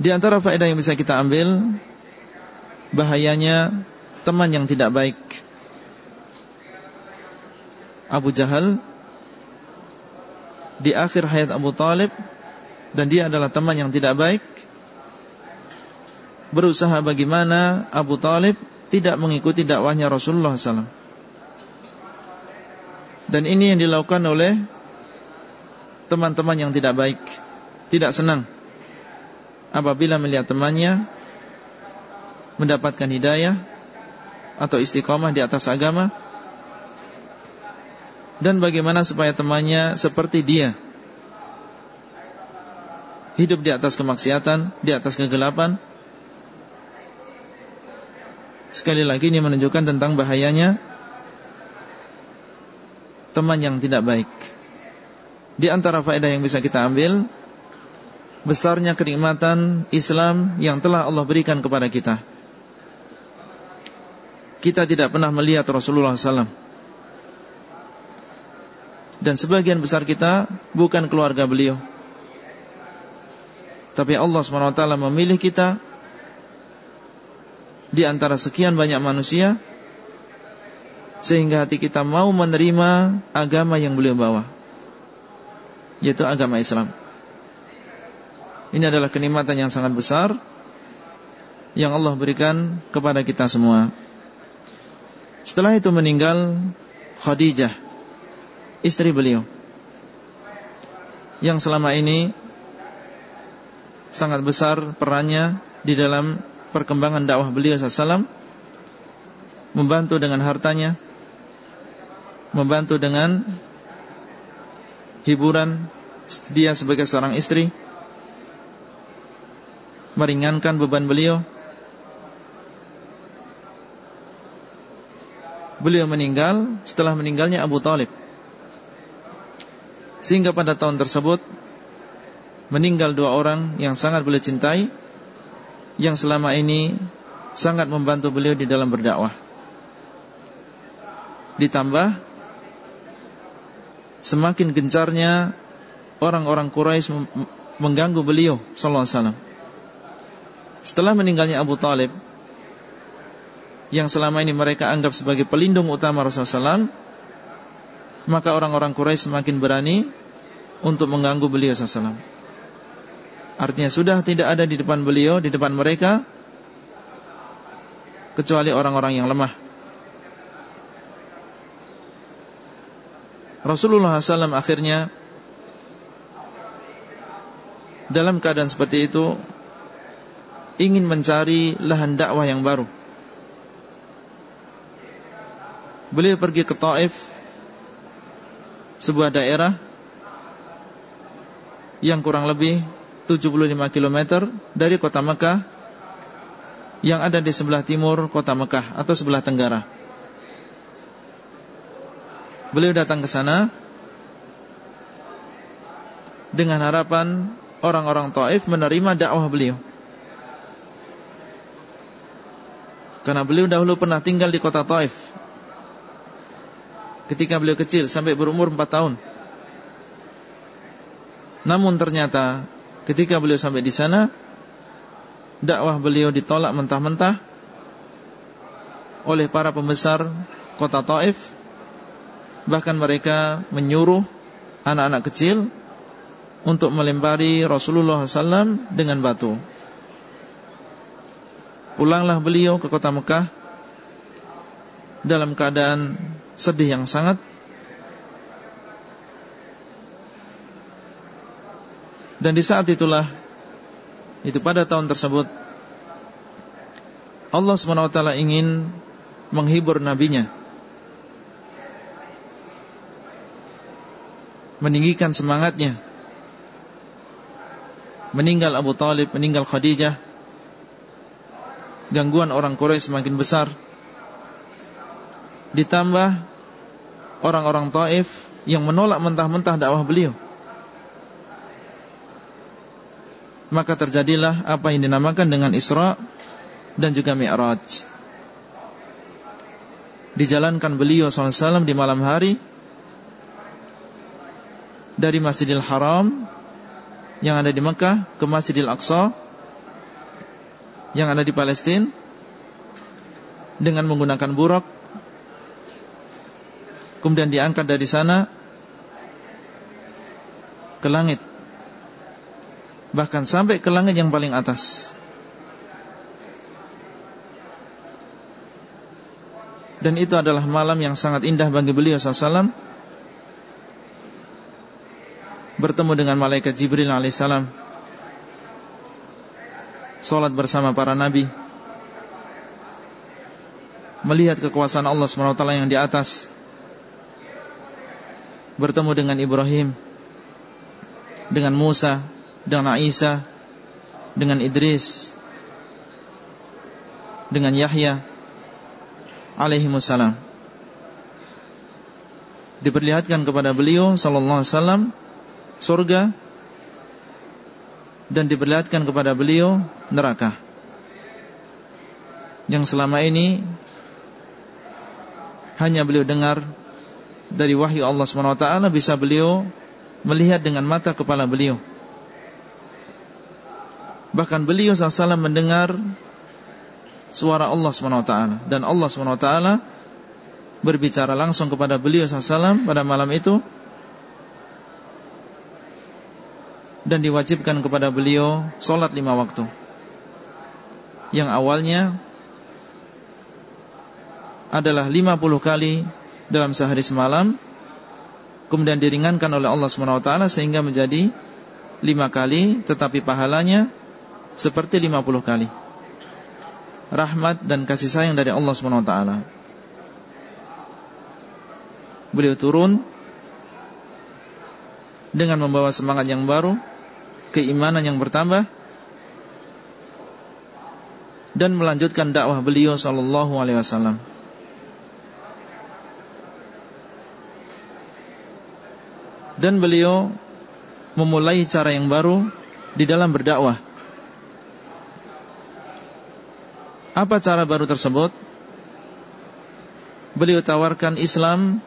Di antara faedah yang bisa kita ambil bahayanya teman yang tidak baik. Abu Jahal di akhir hayat Abu Talib dan dia adalah teman yang tidak baik berusaha bagaimana Abu Talib tidak mengikuti dakwahnya Rasulullah SAW dan ini yang dilakukan oleh teman-teman yang tidak baik tidak senang apabila melihat temannya mendapatkan hidayah atau istiqomah di atas agama dan bagaimana supaya temannya seperti dia hidup di atas kemaksiatan, di atas kegelapan. Sekali lagi ini menunjukkan tentang bahayanya teman yang tidak baik. Di antara faedah yang bisa kita ambil besarnya kenikmatan Islam yang telah Allah berikan kepada kita. Kita tidak pernah melihat Rasulullah SAW dan sebagian besar kita bukan keluarga beliau Tapi Allah SWT memilih kita Di antara sekian banyak manusia Sehingga hati kita mau menerima agama yang beliau bawa Yaitu agama Islam. Ini adalah kenikmatan yang sangat besar Yang Allah berikan kepada kita semua. Setelah itu meninggal Khadijah istri beliau yang selama ini sangat besar perannya di dalam perkembangan dakwah beliau SAW Membantu dengan hartanya Membantu dengan Hiburan Dia sebagai seorang istri Meringankan beban beliau. Beliau meninggal Setelah meninggalnya Abu Talib. Sehingga pada tahun tersebut Meninggal dua orang yang sangat beliau cintai Yang selama ini Sangat membantu beliau di dalam berdakwah. Ditambah Semakin gencarnya Orang-orang Quraisy mengganggu beliau Sallallahu alaihi wasallam. Setelah meninggalnya Abu Talib Yang selama ini mereka anggap sebagai pelindung utama Rasulullah SAW Maka orang-orang Quraisy semakin berani Untuk mengganggu beliau SAW Artinya sudah tidak ada di depan beliau Di depan mereka Kecuali orang-orang yang lemah Rasulullah SAW akhirnya dalam keadaan seperti itu ingin mencari lahan dakwah yang baru. Beliau pergi ke Taif, sebuah daerah yang kurang lebih 75 km dari kota Mekah yang ada di sebelah timur kota Mekah atau sebelah tenggara. Beliau datang ke sana dengan harapan orang-orang Taif menerima dakwah beliau. Karena beliau dahulu pernah tinggal di kota Taif. Ketika beliau kecil sampai berumur 4 tahun. Namun ternyata ketika beliau sampai di sana dakwah beliau ditolak mentah-mentah oleh para pembesar kota Taif Bahkan mereka menyuruh anak-anak kecil untuk melempari Rasulullah SAW dengan batu. Pulanglah beliau ke kota Mekah dalam keadaan sedih yang sangat. Dan di saat itulah, itu pada tahun tersebut, Allah SWT ingin menghibur nabinya meninggikan semangatnya. Meninggal Abu Talib, meninggal Khadijah. Gangguan orang Quraisy semakin besar. Ditambah orang-orang Taif yang menolak mentah-mentah dakwah beliau. Maka terjadilah apa yang dinamakan dengan Isra dan juga Mi'raj. Dijalankan beliau SAW di malam hari dari Masjidil Haram yang ada di Mekah ke Masjidil Aqsa yang ada di Palestina dengan menggunakan buruk kemudian diangkat dari sana ke langit bahkan sampai ke langit yang paling atas. Dan itu adalah malam yang sangat indah bagi beliau sallallahu bertemu dengan malaikat Jibril alaihissalam Salat bersama para nabi. Melihat kekuasaan Allah SWT yang di atas. Bertemu dengan Ibrahim. Dengan Musa Dengan Isa Dengan Idris Dengan Yahya Alaihimussalam Diperlihatkan kepada beliau Sallallahu Alaihi Wasallam surga dan diperlihatkan kepada beliau neraka. Yang selama ini hanya beliau dengar dari wahyu Allah SWT bisa beliau melihat dengan mata kepala beliau bahkan beliau SAW mendengar suara Allah SWT dan Allah SWT berbicara langsung kepada beliau SAW pada malam itu dan diwajibkan kepada beliau solat lima waktu. Yang awalnya adalah lima puluh kali dalam sehari semalam, kemudian diringankan oleh Allah SWT sehingga menjadi lima kali, tetapi pahalanya seperti lima puluh kali. rahmat dan kasih sayang dari Allah SWT. Beliau turun dengan membawa semangat yang baru, keimanan yang bertambah, dan melanjutkan dakwah beliau sallallahu alaihi wasallam. Dan beliau memulai cara yang baru di dalam berdakwah. Apa cara baru tersebut? Beliau tawarkan Islam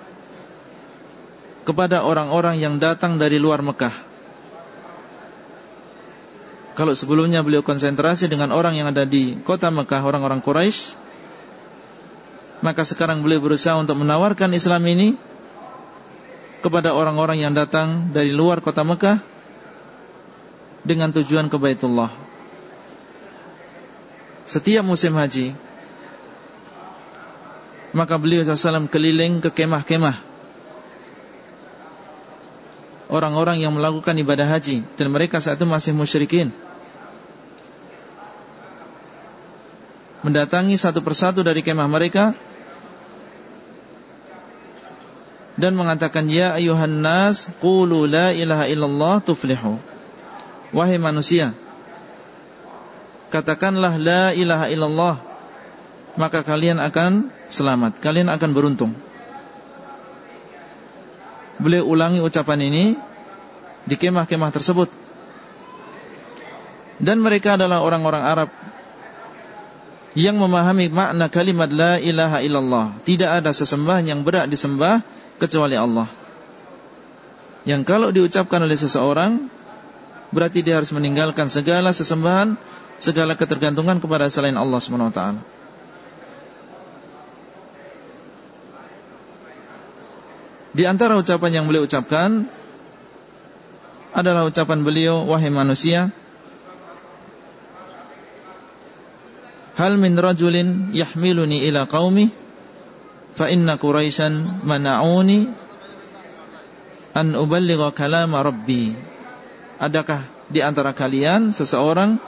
kepada orang-orang yang datang dari luar Mekah. Kalau sebelumnya beliau konsentrasi dengan orang yang ada di kota Mekah, orang-orang Quraisy, maka sekarang beliau berusaha untuk menawarkan Islam ini kepada orang-orang yang datang dari luar kota Mekah dengan tujuan ke Baitullah. Setiap musim haji, maka beliau SAW keliling ke kemah-kemah orang-orang yang melakukan ibadah haji dan mereka saat itu masih musyrikin. Mendatangi satu persatu dari kemah mereka dan mengatakan ya ayuhan nas qulu la ilaha illallah tuflihu. Wahai manusia, katakanlah la ilaha illallah maka kalian akan selamat, kalian akan beruntung. Beliau ulangi ucapan ini di kemah-kemah tersebut. Dan mereka adalah orang-orang Arab yang memahami makna kalimat la ilaha illallah. Tidak ada sesembahan yang berat disembah kecuali Allah. Yang kalau diucapkan oleh seseorang berarti dia harus meninggalkan segala sesembahan, segala ketergantungan kepada selain Allah taala. Di antara ucapan yang beliau ucapkan adalah ucapan beliau wahai manusia Hal min rajulin yahmiluni ila qaumi fa inna quraisyan mana'uni an uballigha kalama rabbi Adakah di antara kalian seseorang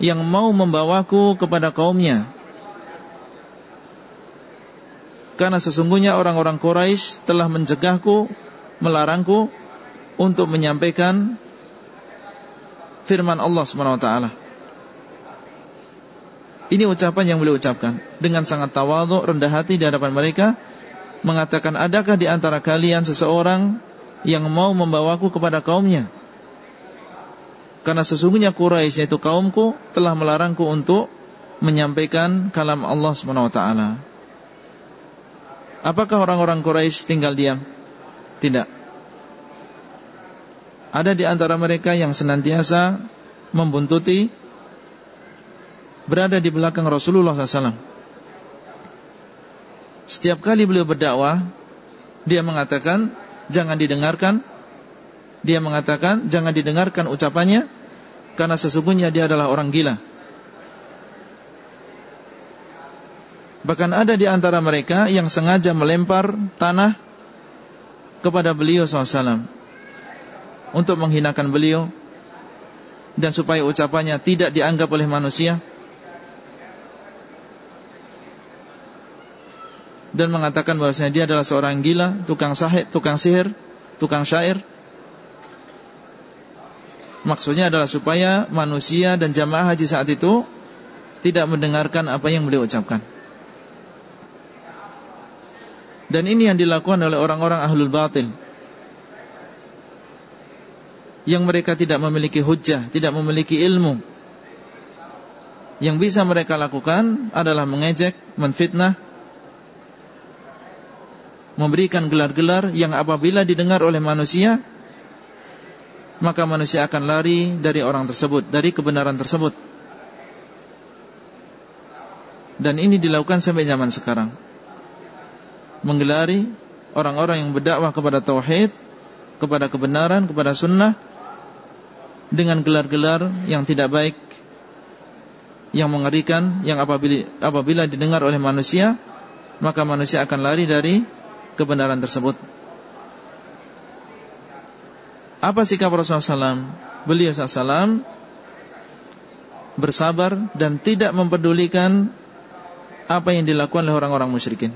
yang mau membawaku kepada kaumnya karena sesungguhnya orang-orang Quraisy telah mencegahku, melarangku untuk menyampaikan firman Allah SWT. Ini ucapan yang beliau ucapkan dengan sangat tawadhu, rendah hati di hadapan mereka, mengatakan, "Adakah di antara kalian seseorang yang mau membawaku kepada kaumnya?" Karena sesungguhnya Quraisy yaitu kaumku telah melarangku untuk menyampaikan kalam Allah SWT. Apakah orang-orang Quraisy tinggal diam? Tidak. Ada di antara mereka yang senantiasa membuntuti berada di belakang Rasulullah SAW. Setiap kali beliau berdakwah, dia mengatakan jangan didengarkan. Dia mengatakan jangan didengarkan ucapannya karena sesungguhnya dia adalah orang gila. Bahkan ada di antara mereka yang sengaja melempar tanah kepada beliau SAW untuk menghinakan beliau dan supaya ucapannya tidak dianggap oleh manusia dan mengatakan bahwasanya dia adalah seorang gila, tukang sahid, tukang sihir, tukang syair. Maksudnya adalah supaya manusia dan jamaah haji saat itu tidak mendengarkan apa yang beliau ucapkan. Dan ini yang dilakukan oleh orang-orang ahlul batil Yang mereka tidak memiliki hujah Tidak memiliki ilmu Yang bisa mereka lakukan adalah mengejek, menfitnah Memberikan gelar-gelar yang apabila didengar oleh manusia Maka manusia akan lari dari orang tersebut Dari kebenaran tersebut Dan ini dilakukan sampai zaman sekarang menggelari orang-orang yang berdakwah kepada tauhid, kepada kebenaran, kepada sunnah dengan gelar-gelar yang tidak baik, yang mengerikan, yang apabila, apabila didengar oleh manusia, maka manusia akan lari dari kebenaran tersebut. Apa sikap Rasulullah SAW? Beliau SAW bersabar dan tidak mempedulikan apa yang dilakukan oleh orang-orang musyrikin.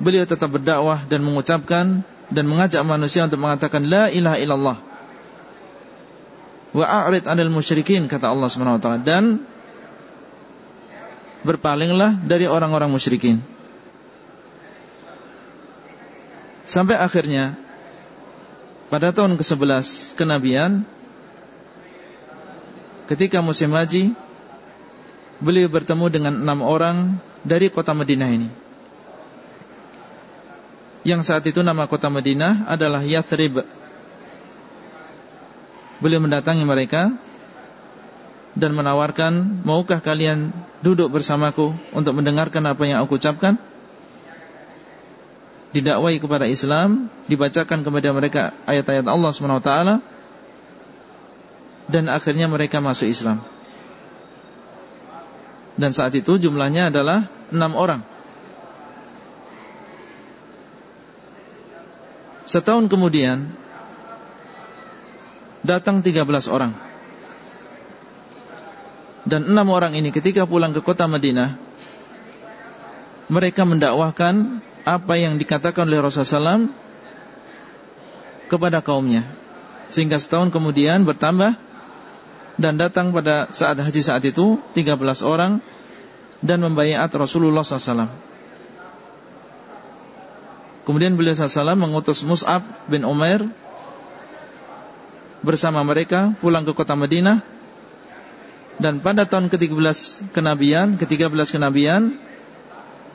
Beliau tetap berdakwah dan mengucapkan dan mengajak manusia untuk mengatakan la ilaha illallah. Wa a'rid 'anil musyrikin kata Allah taala dan berpalinglah dari orang-orang musyrikin. Sampai akhirnya pada tahun ke-11 kenabian ketika musim haji beliau bertemu dengan enam orang dari kota Madinah ini. Yang saat itu nama kota Madinah adalah Yathrib. Beliau mendatangi mereka dan menawarkan, "Maukah kalian duduk bersamaku untuk mendengarkan apa yang aku ucapkan?" Didakwai kepada Islam, dibacakan kepada mereka ayat-ayat Allah SWT dan akhirnya mereka masuk Islam. Dan saat itu jumlahnya adalah enam orang. Setahun kemudian datang tiga belas orang. Dan enam orang ini ketika pulang ke kota Madinah mereka mendakwahkan apa yang dikatakan oleh Rasulullah SAW kepada kaumnya. Sehingga setahun kemudian bertambah dan datang pada saat haji saat itu 13 orang dan membayat Rasulullah SAW. Kemudian beliau SAW mengutus Mus'ab bin Umair bersama mereka pulang ke kota Madinah dan pada tahun ke-13 kenabian, ke-13 kenabian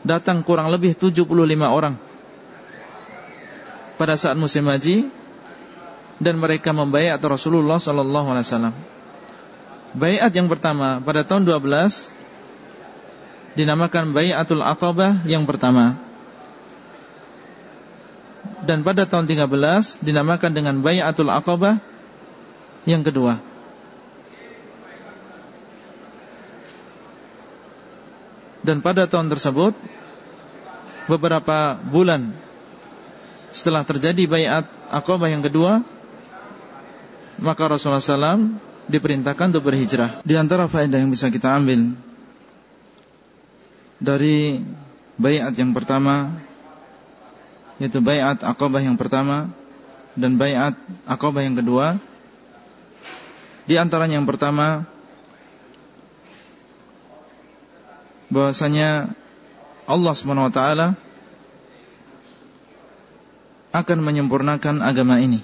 datang kurang lebih 75 orang pada saat musim haji dan mereka membayat Rasulullah sallallahu alaihi wasallam. Bayat yang pertama pada tahun 12 dinamakan Bayatul Aqabah yang pertama. Dan pada tahun 13 dinamakan dengan Bayatul Aqabah yang kedua. Dan pada tahun tersebut beberapa bulan setelah terjadi bayat Aqabah yang kedua maka Rasulullah SAW diperintahkan untuk berhijrah. Di antara faedah yang bisa kita ambil dari bayat yang pertama yaitu bayat Aqabah yang pertama dan bayat Aqabah yang kedua. Di antaranya yang pertama bahwasanya Allah SWT akan menyempurnakan agama ini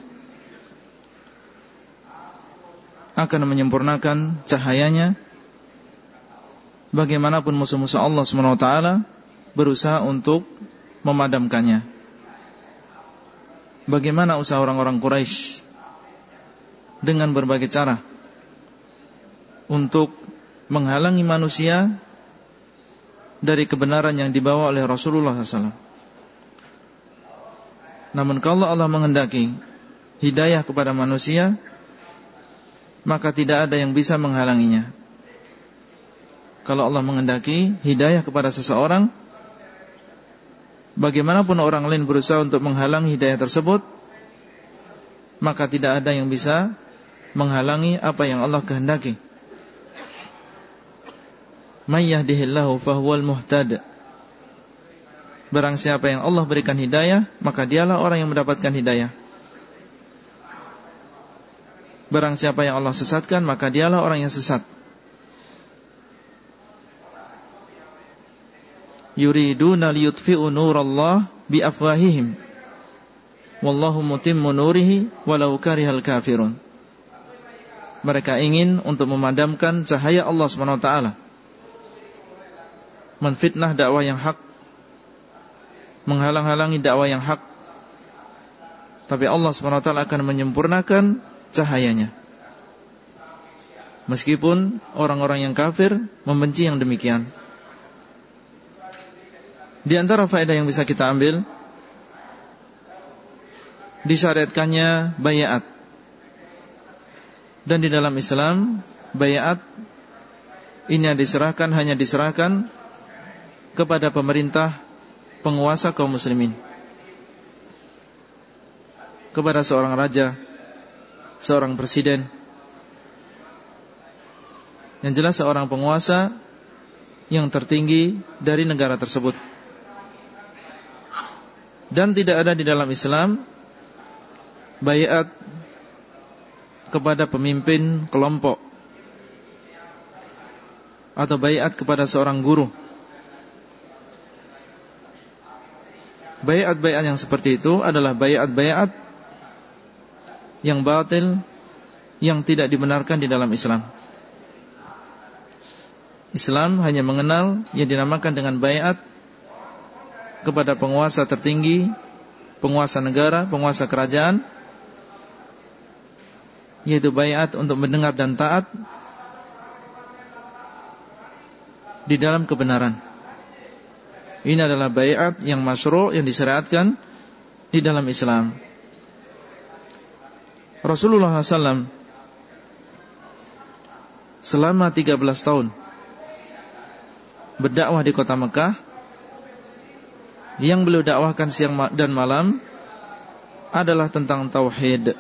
akan menyempurnakan cahayanya bagaimanapun musuh-musuh Allah SWT berusaha untuk memadamkannya. Bagaimana usaha orang-orang Quraisy dengan berbagai cara untuk menghalangi manusia dari kebenaran yang dibawa oleh Rasulullah SAW. Namun kalau Allah menghendaki hidayah kepada manusia, maka tidak ada yang bisa menghalanginya. Kalau Allah mengendaki hidayah kepada seseorang, bagaimanapun orang lain berusaha untuk menghalangi hidayah tersebut, maka tidak ada yang bisa menghalangi apa yang Allah kehendaki. May yahdihillahu fahuwal muhtad. Barang siapa yang Allah berikan hidayah, maka dialah orang yang mendapatkan hidayah. Barang siapa yang Allah sesatkan Maka dialah orang yang sesat Yuriduna liyutfi'u nurallah Biafwahihim Wallahu mutimmu nurihi Walau karihal kafirun Mereka ingin untuk memadamkan cahaya Allah SWT Menfitnah dakwah yang hak Menghalang-halangi dakwah yang hak Tapi Allah SWT akan menyempurnakan cahayanya. Meskipun orang-orang yang kafir membenci yang demikian. Di antara faedah yang bisa kita ambil disyariatkannya bayat. Dan di dalam Islam bayat ini yang diserahkan hanya diserahkan kepada pemerintah penguasa kaum muslimin. Kepada seorang raja seorang presiden Yang jelas seorang penguasa yang tertinggi dari negara tersebut. Dan tidak ada di dalam Islam bayat kepada pemimpin kelompok atau bayat kepada seorang guru. Bayat-bayat yang seperti itu adalah bayat-bayat yang batil yang tidak dibenarkan di dalam Islam. Islam hanya mengenal yang dinamakan dengan bayat kepada penguasa tertinggi, penguasa negara, penguasa kerajaan, yaitu bayat untuk mendengar dan taat di dalam kebenaran. Ini adalah bayat yang masyru' yang disyariatkan di dalam Islam. Rasulullah SAW selama 13 tahun berdakwah di kota Mekah yang beliau dakwahkan siang dan malam adalah tentang tauhid.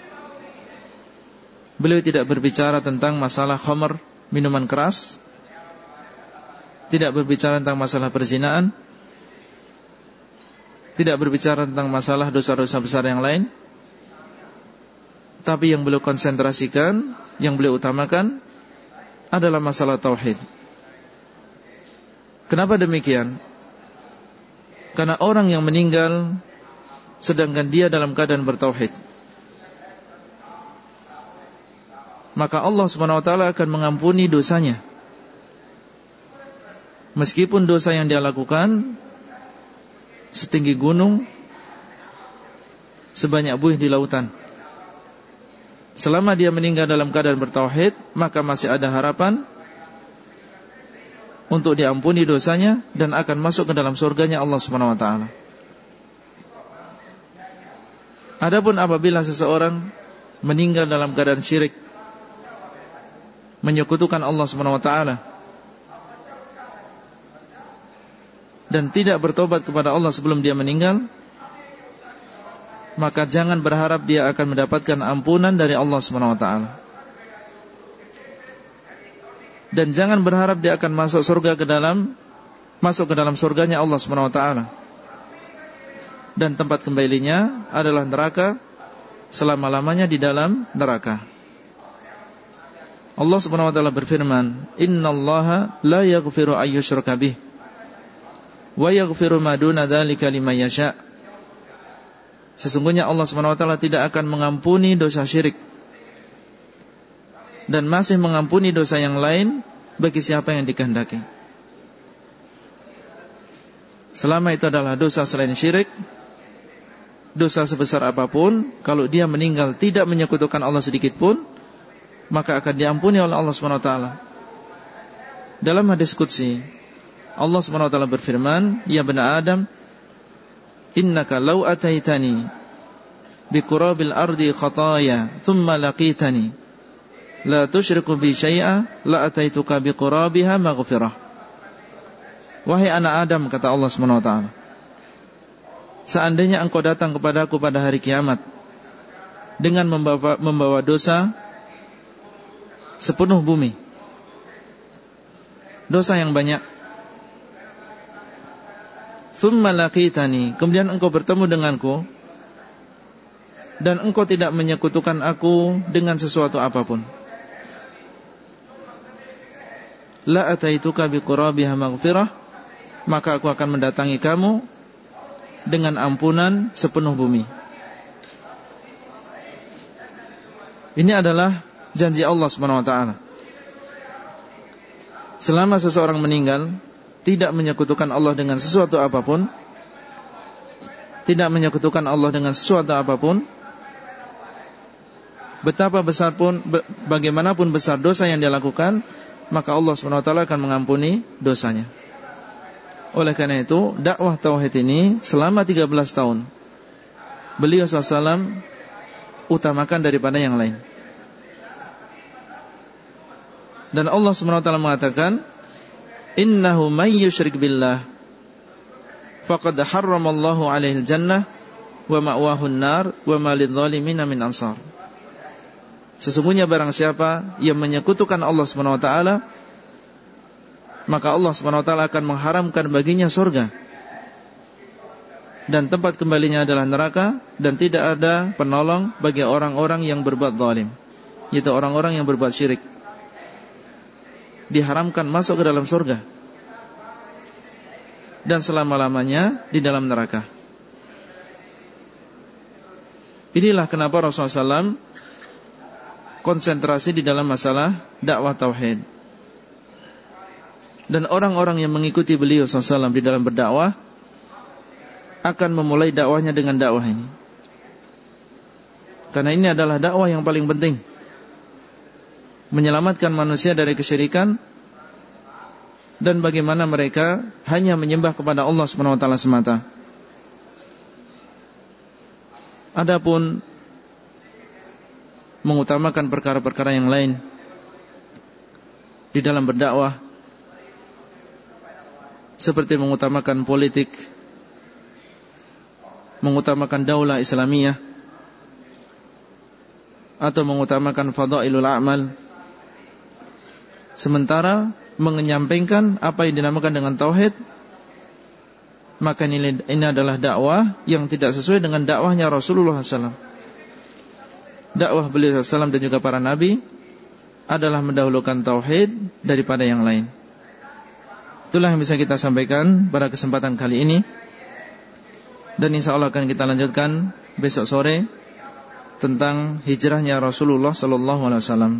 Beliau tidak berbicara tentang masalah khamr, minuman keras, tidak berbicara tentang masalah perzinaan, tidak berbicara tentang masalah dosa-dosa besar yang lain, tapi yang beliau konsentrasikan, yang beliau utamakan adalah masalah tauhid. Kenapa demikian? Karena orang yang meninggal sedangkan dia dalam keadaan bertauhid, maka Allah Subhanahu wa taala akan mengampuni dosanya. Meskipun dosa yang dia lakukan setinggi gunung sebanyak buih di lautan. Selama dia meninggal dalam keadaan bertauhid, maka masih ada harapan untuk diampuni dosanya dan akan masuk ke dalam surganya Allah Subhanahu wa taala. Adapun apabila seseorang meninggal dalam keadaan syirik menyekutukan Allah Subhanahu wa taala dan tidak bertobat kepada Allah sebelum dia meninggal, maka jangan berharap dia akan mendapatkan ampunan dari Allah taala. Dan jangan berharap dia akan masuk surga ke dalam masuk ke dalam surganya Allah taala. Dan tempat kembalinya adalah neraka selama-lamanya di dalam neraka. Allah Subhanahu wa taala berfirman, "Innallaha la yaghfiru ayyushraka wa yaghfiru ma duna dzalika liman yasha'." Sesungguhnya Allah taala tidak akan mengampuni dosa syirik dan masih mengampuni dosa yang lain bagi siapa yang dikehendaki. Selama itu adalah dosa selain syirik, dosa sebesar apa pun, kalau dia meninggal tidak menyekutukan Allah sedikit pun, maka akan diampuni oleh Allah taala. Dalam hadis qudsi, Allah Subhanahu wa taala berfirman, "Ya bani Adam, innaka law ataitani biqurabil ardi khataya, thumma laqitani la tusyriku bi syai'a la ataituka bi qurabiha maghfirah. Wahai anak Adam kata Allah Subhanahu wa taala. Seandainya engkau datang kepadaku pada hari kiamat dengan membawa, membawa dosa sepenuh bumi. Dosa yang banyak. Thumma laqitani, kemudian engkau bertemu denganku dan engkau tidak menyekutukan aku dengan sesuatu apa pun la ataituka biqurabiha maghfirah maka aku akan mendatangi kamu dengan ampunan sepenuh bumi. Ini adalah janji Allah taala. Selama seseorang meninggal tidak menyekutukan Allah dengan sesuatu apa pun, tidak menyekutukan Allah dengan sesuatu apa pun, betapa besar pun bagaimanapun besar dosa yang dia lakukan, maka Allah SWT akan mengampuni dosanya. Oleh karena itu, dakwah tauhid ini selama 13 tahun beliau SAW utamakan daripada yang lain. Dan Allah SWT mengatakan, "Innahu may yusyrik billah faqad harramallahu 'alaihi jannah wa ma'wahu an-nar wa ma lidh-dhalimin min ansar." Sesungguhnya barang siapa yang menyekutukan Allah taala, maka Allah SWT akan mengharamkan baginya surga dan tempat kembalinya adalah neraka dan tidak ada penolong bagi orang-orang yang berbuat zalim yaitu orang-orang yang berbuat syirik diharamkan masuk ke dalam surga dan selama-lamanya di dalam neraka inilah kenapa Rasulullah SAW konsentrasi di dalam masalah dakwah tauhid dan orang-orang yang mengikuti beliau SAW di dalam berdakwah akan memulai dakwahnya dengan dakwah ini. Karena ini adalah dakwah yang paling penting. Menyelamatkan manusia dari kesyirikan dan bagaimana mereka hanya menyembah kepada Allah SWT semata. Adapun mengutamakan perkara-perkara yang lain di dalam berdakwah seperti mengutamakan politik mengutamakan daulah Islamiyah atau mengutamakan fadailul amal sementara menyampaikan apa yang dinamakan dengan tauhid maka ini, ini adalah dakwah yang tidak sesuai dengan dakwahnya Rasulullah SAW dakwah beliau SAW dan juga para nabi adalah mendahulukan tauhid daripada yang lain. Itulah yang bisa kita sampaikan pada kesempatan kali ini. Dan insya Allah akan kita lanjutkan besok sore tentang hijrahnya Rasulullah Sallallahu Alaihi Wasallam.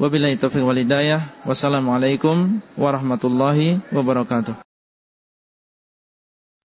Wabillahi taufiq walidayah. Wassalamualaikum warahmatullahi wabarakatuh.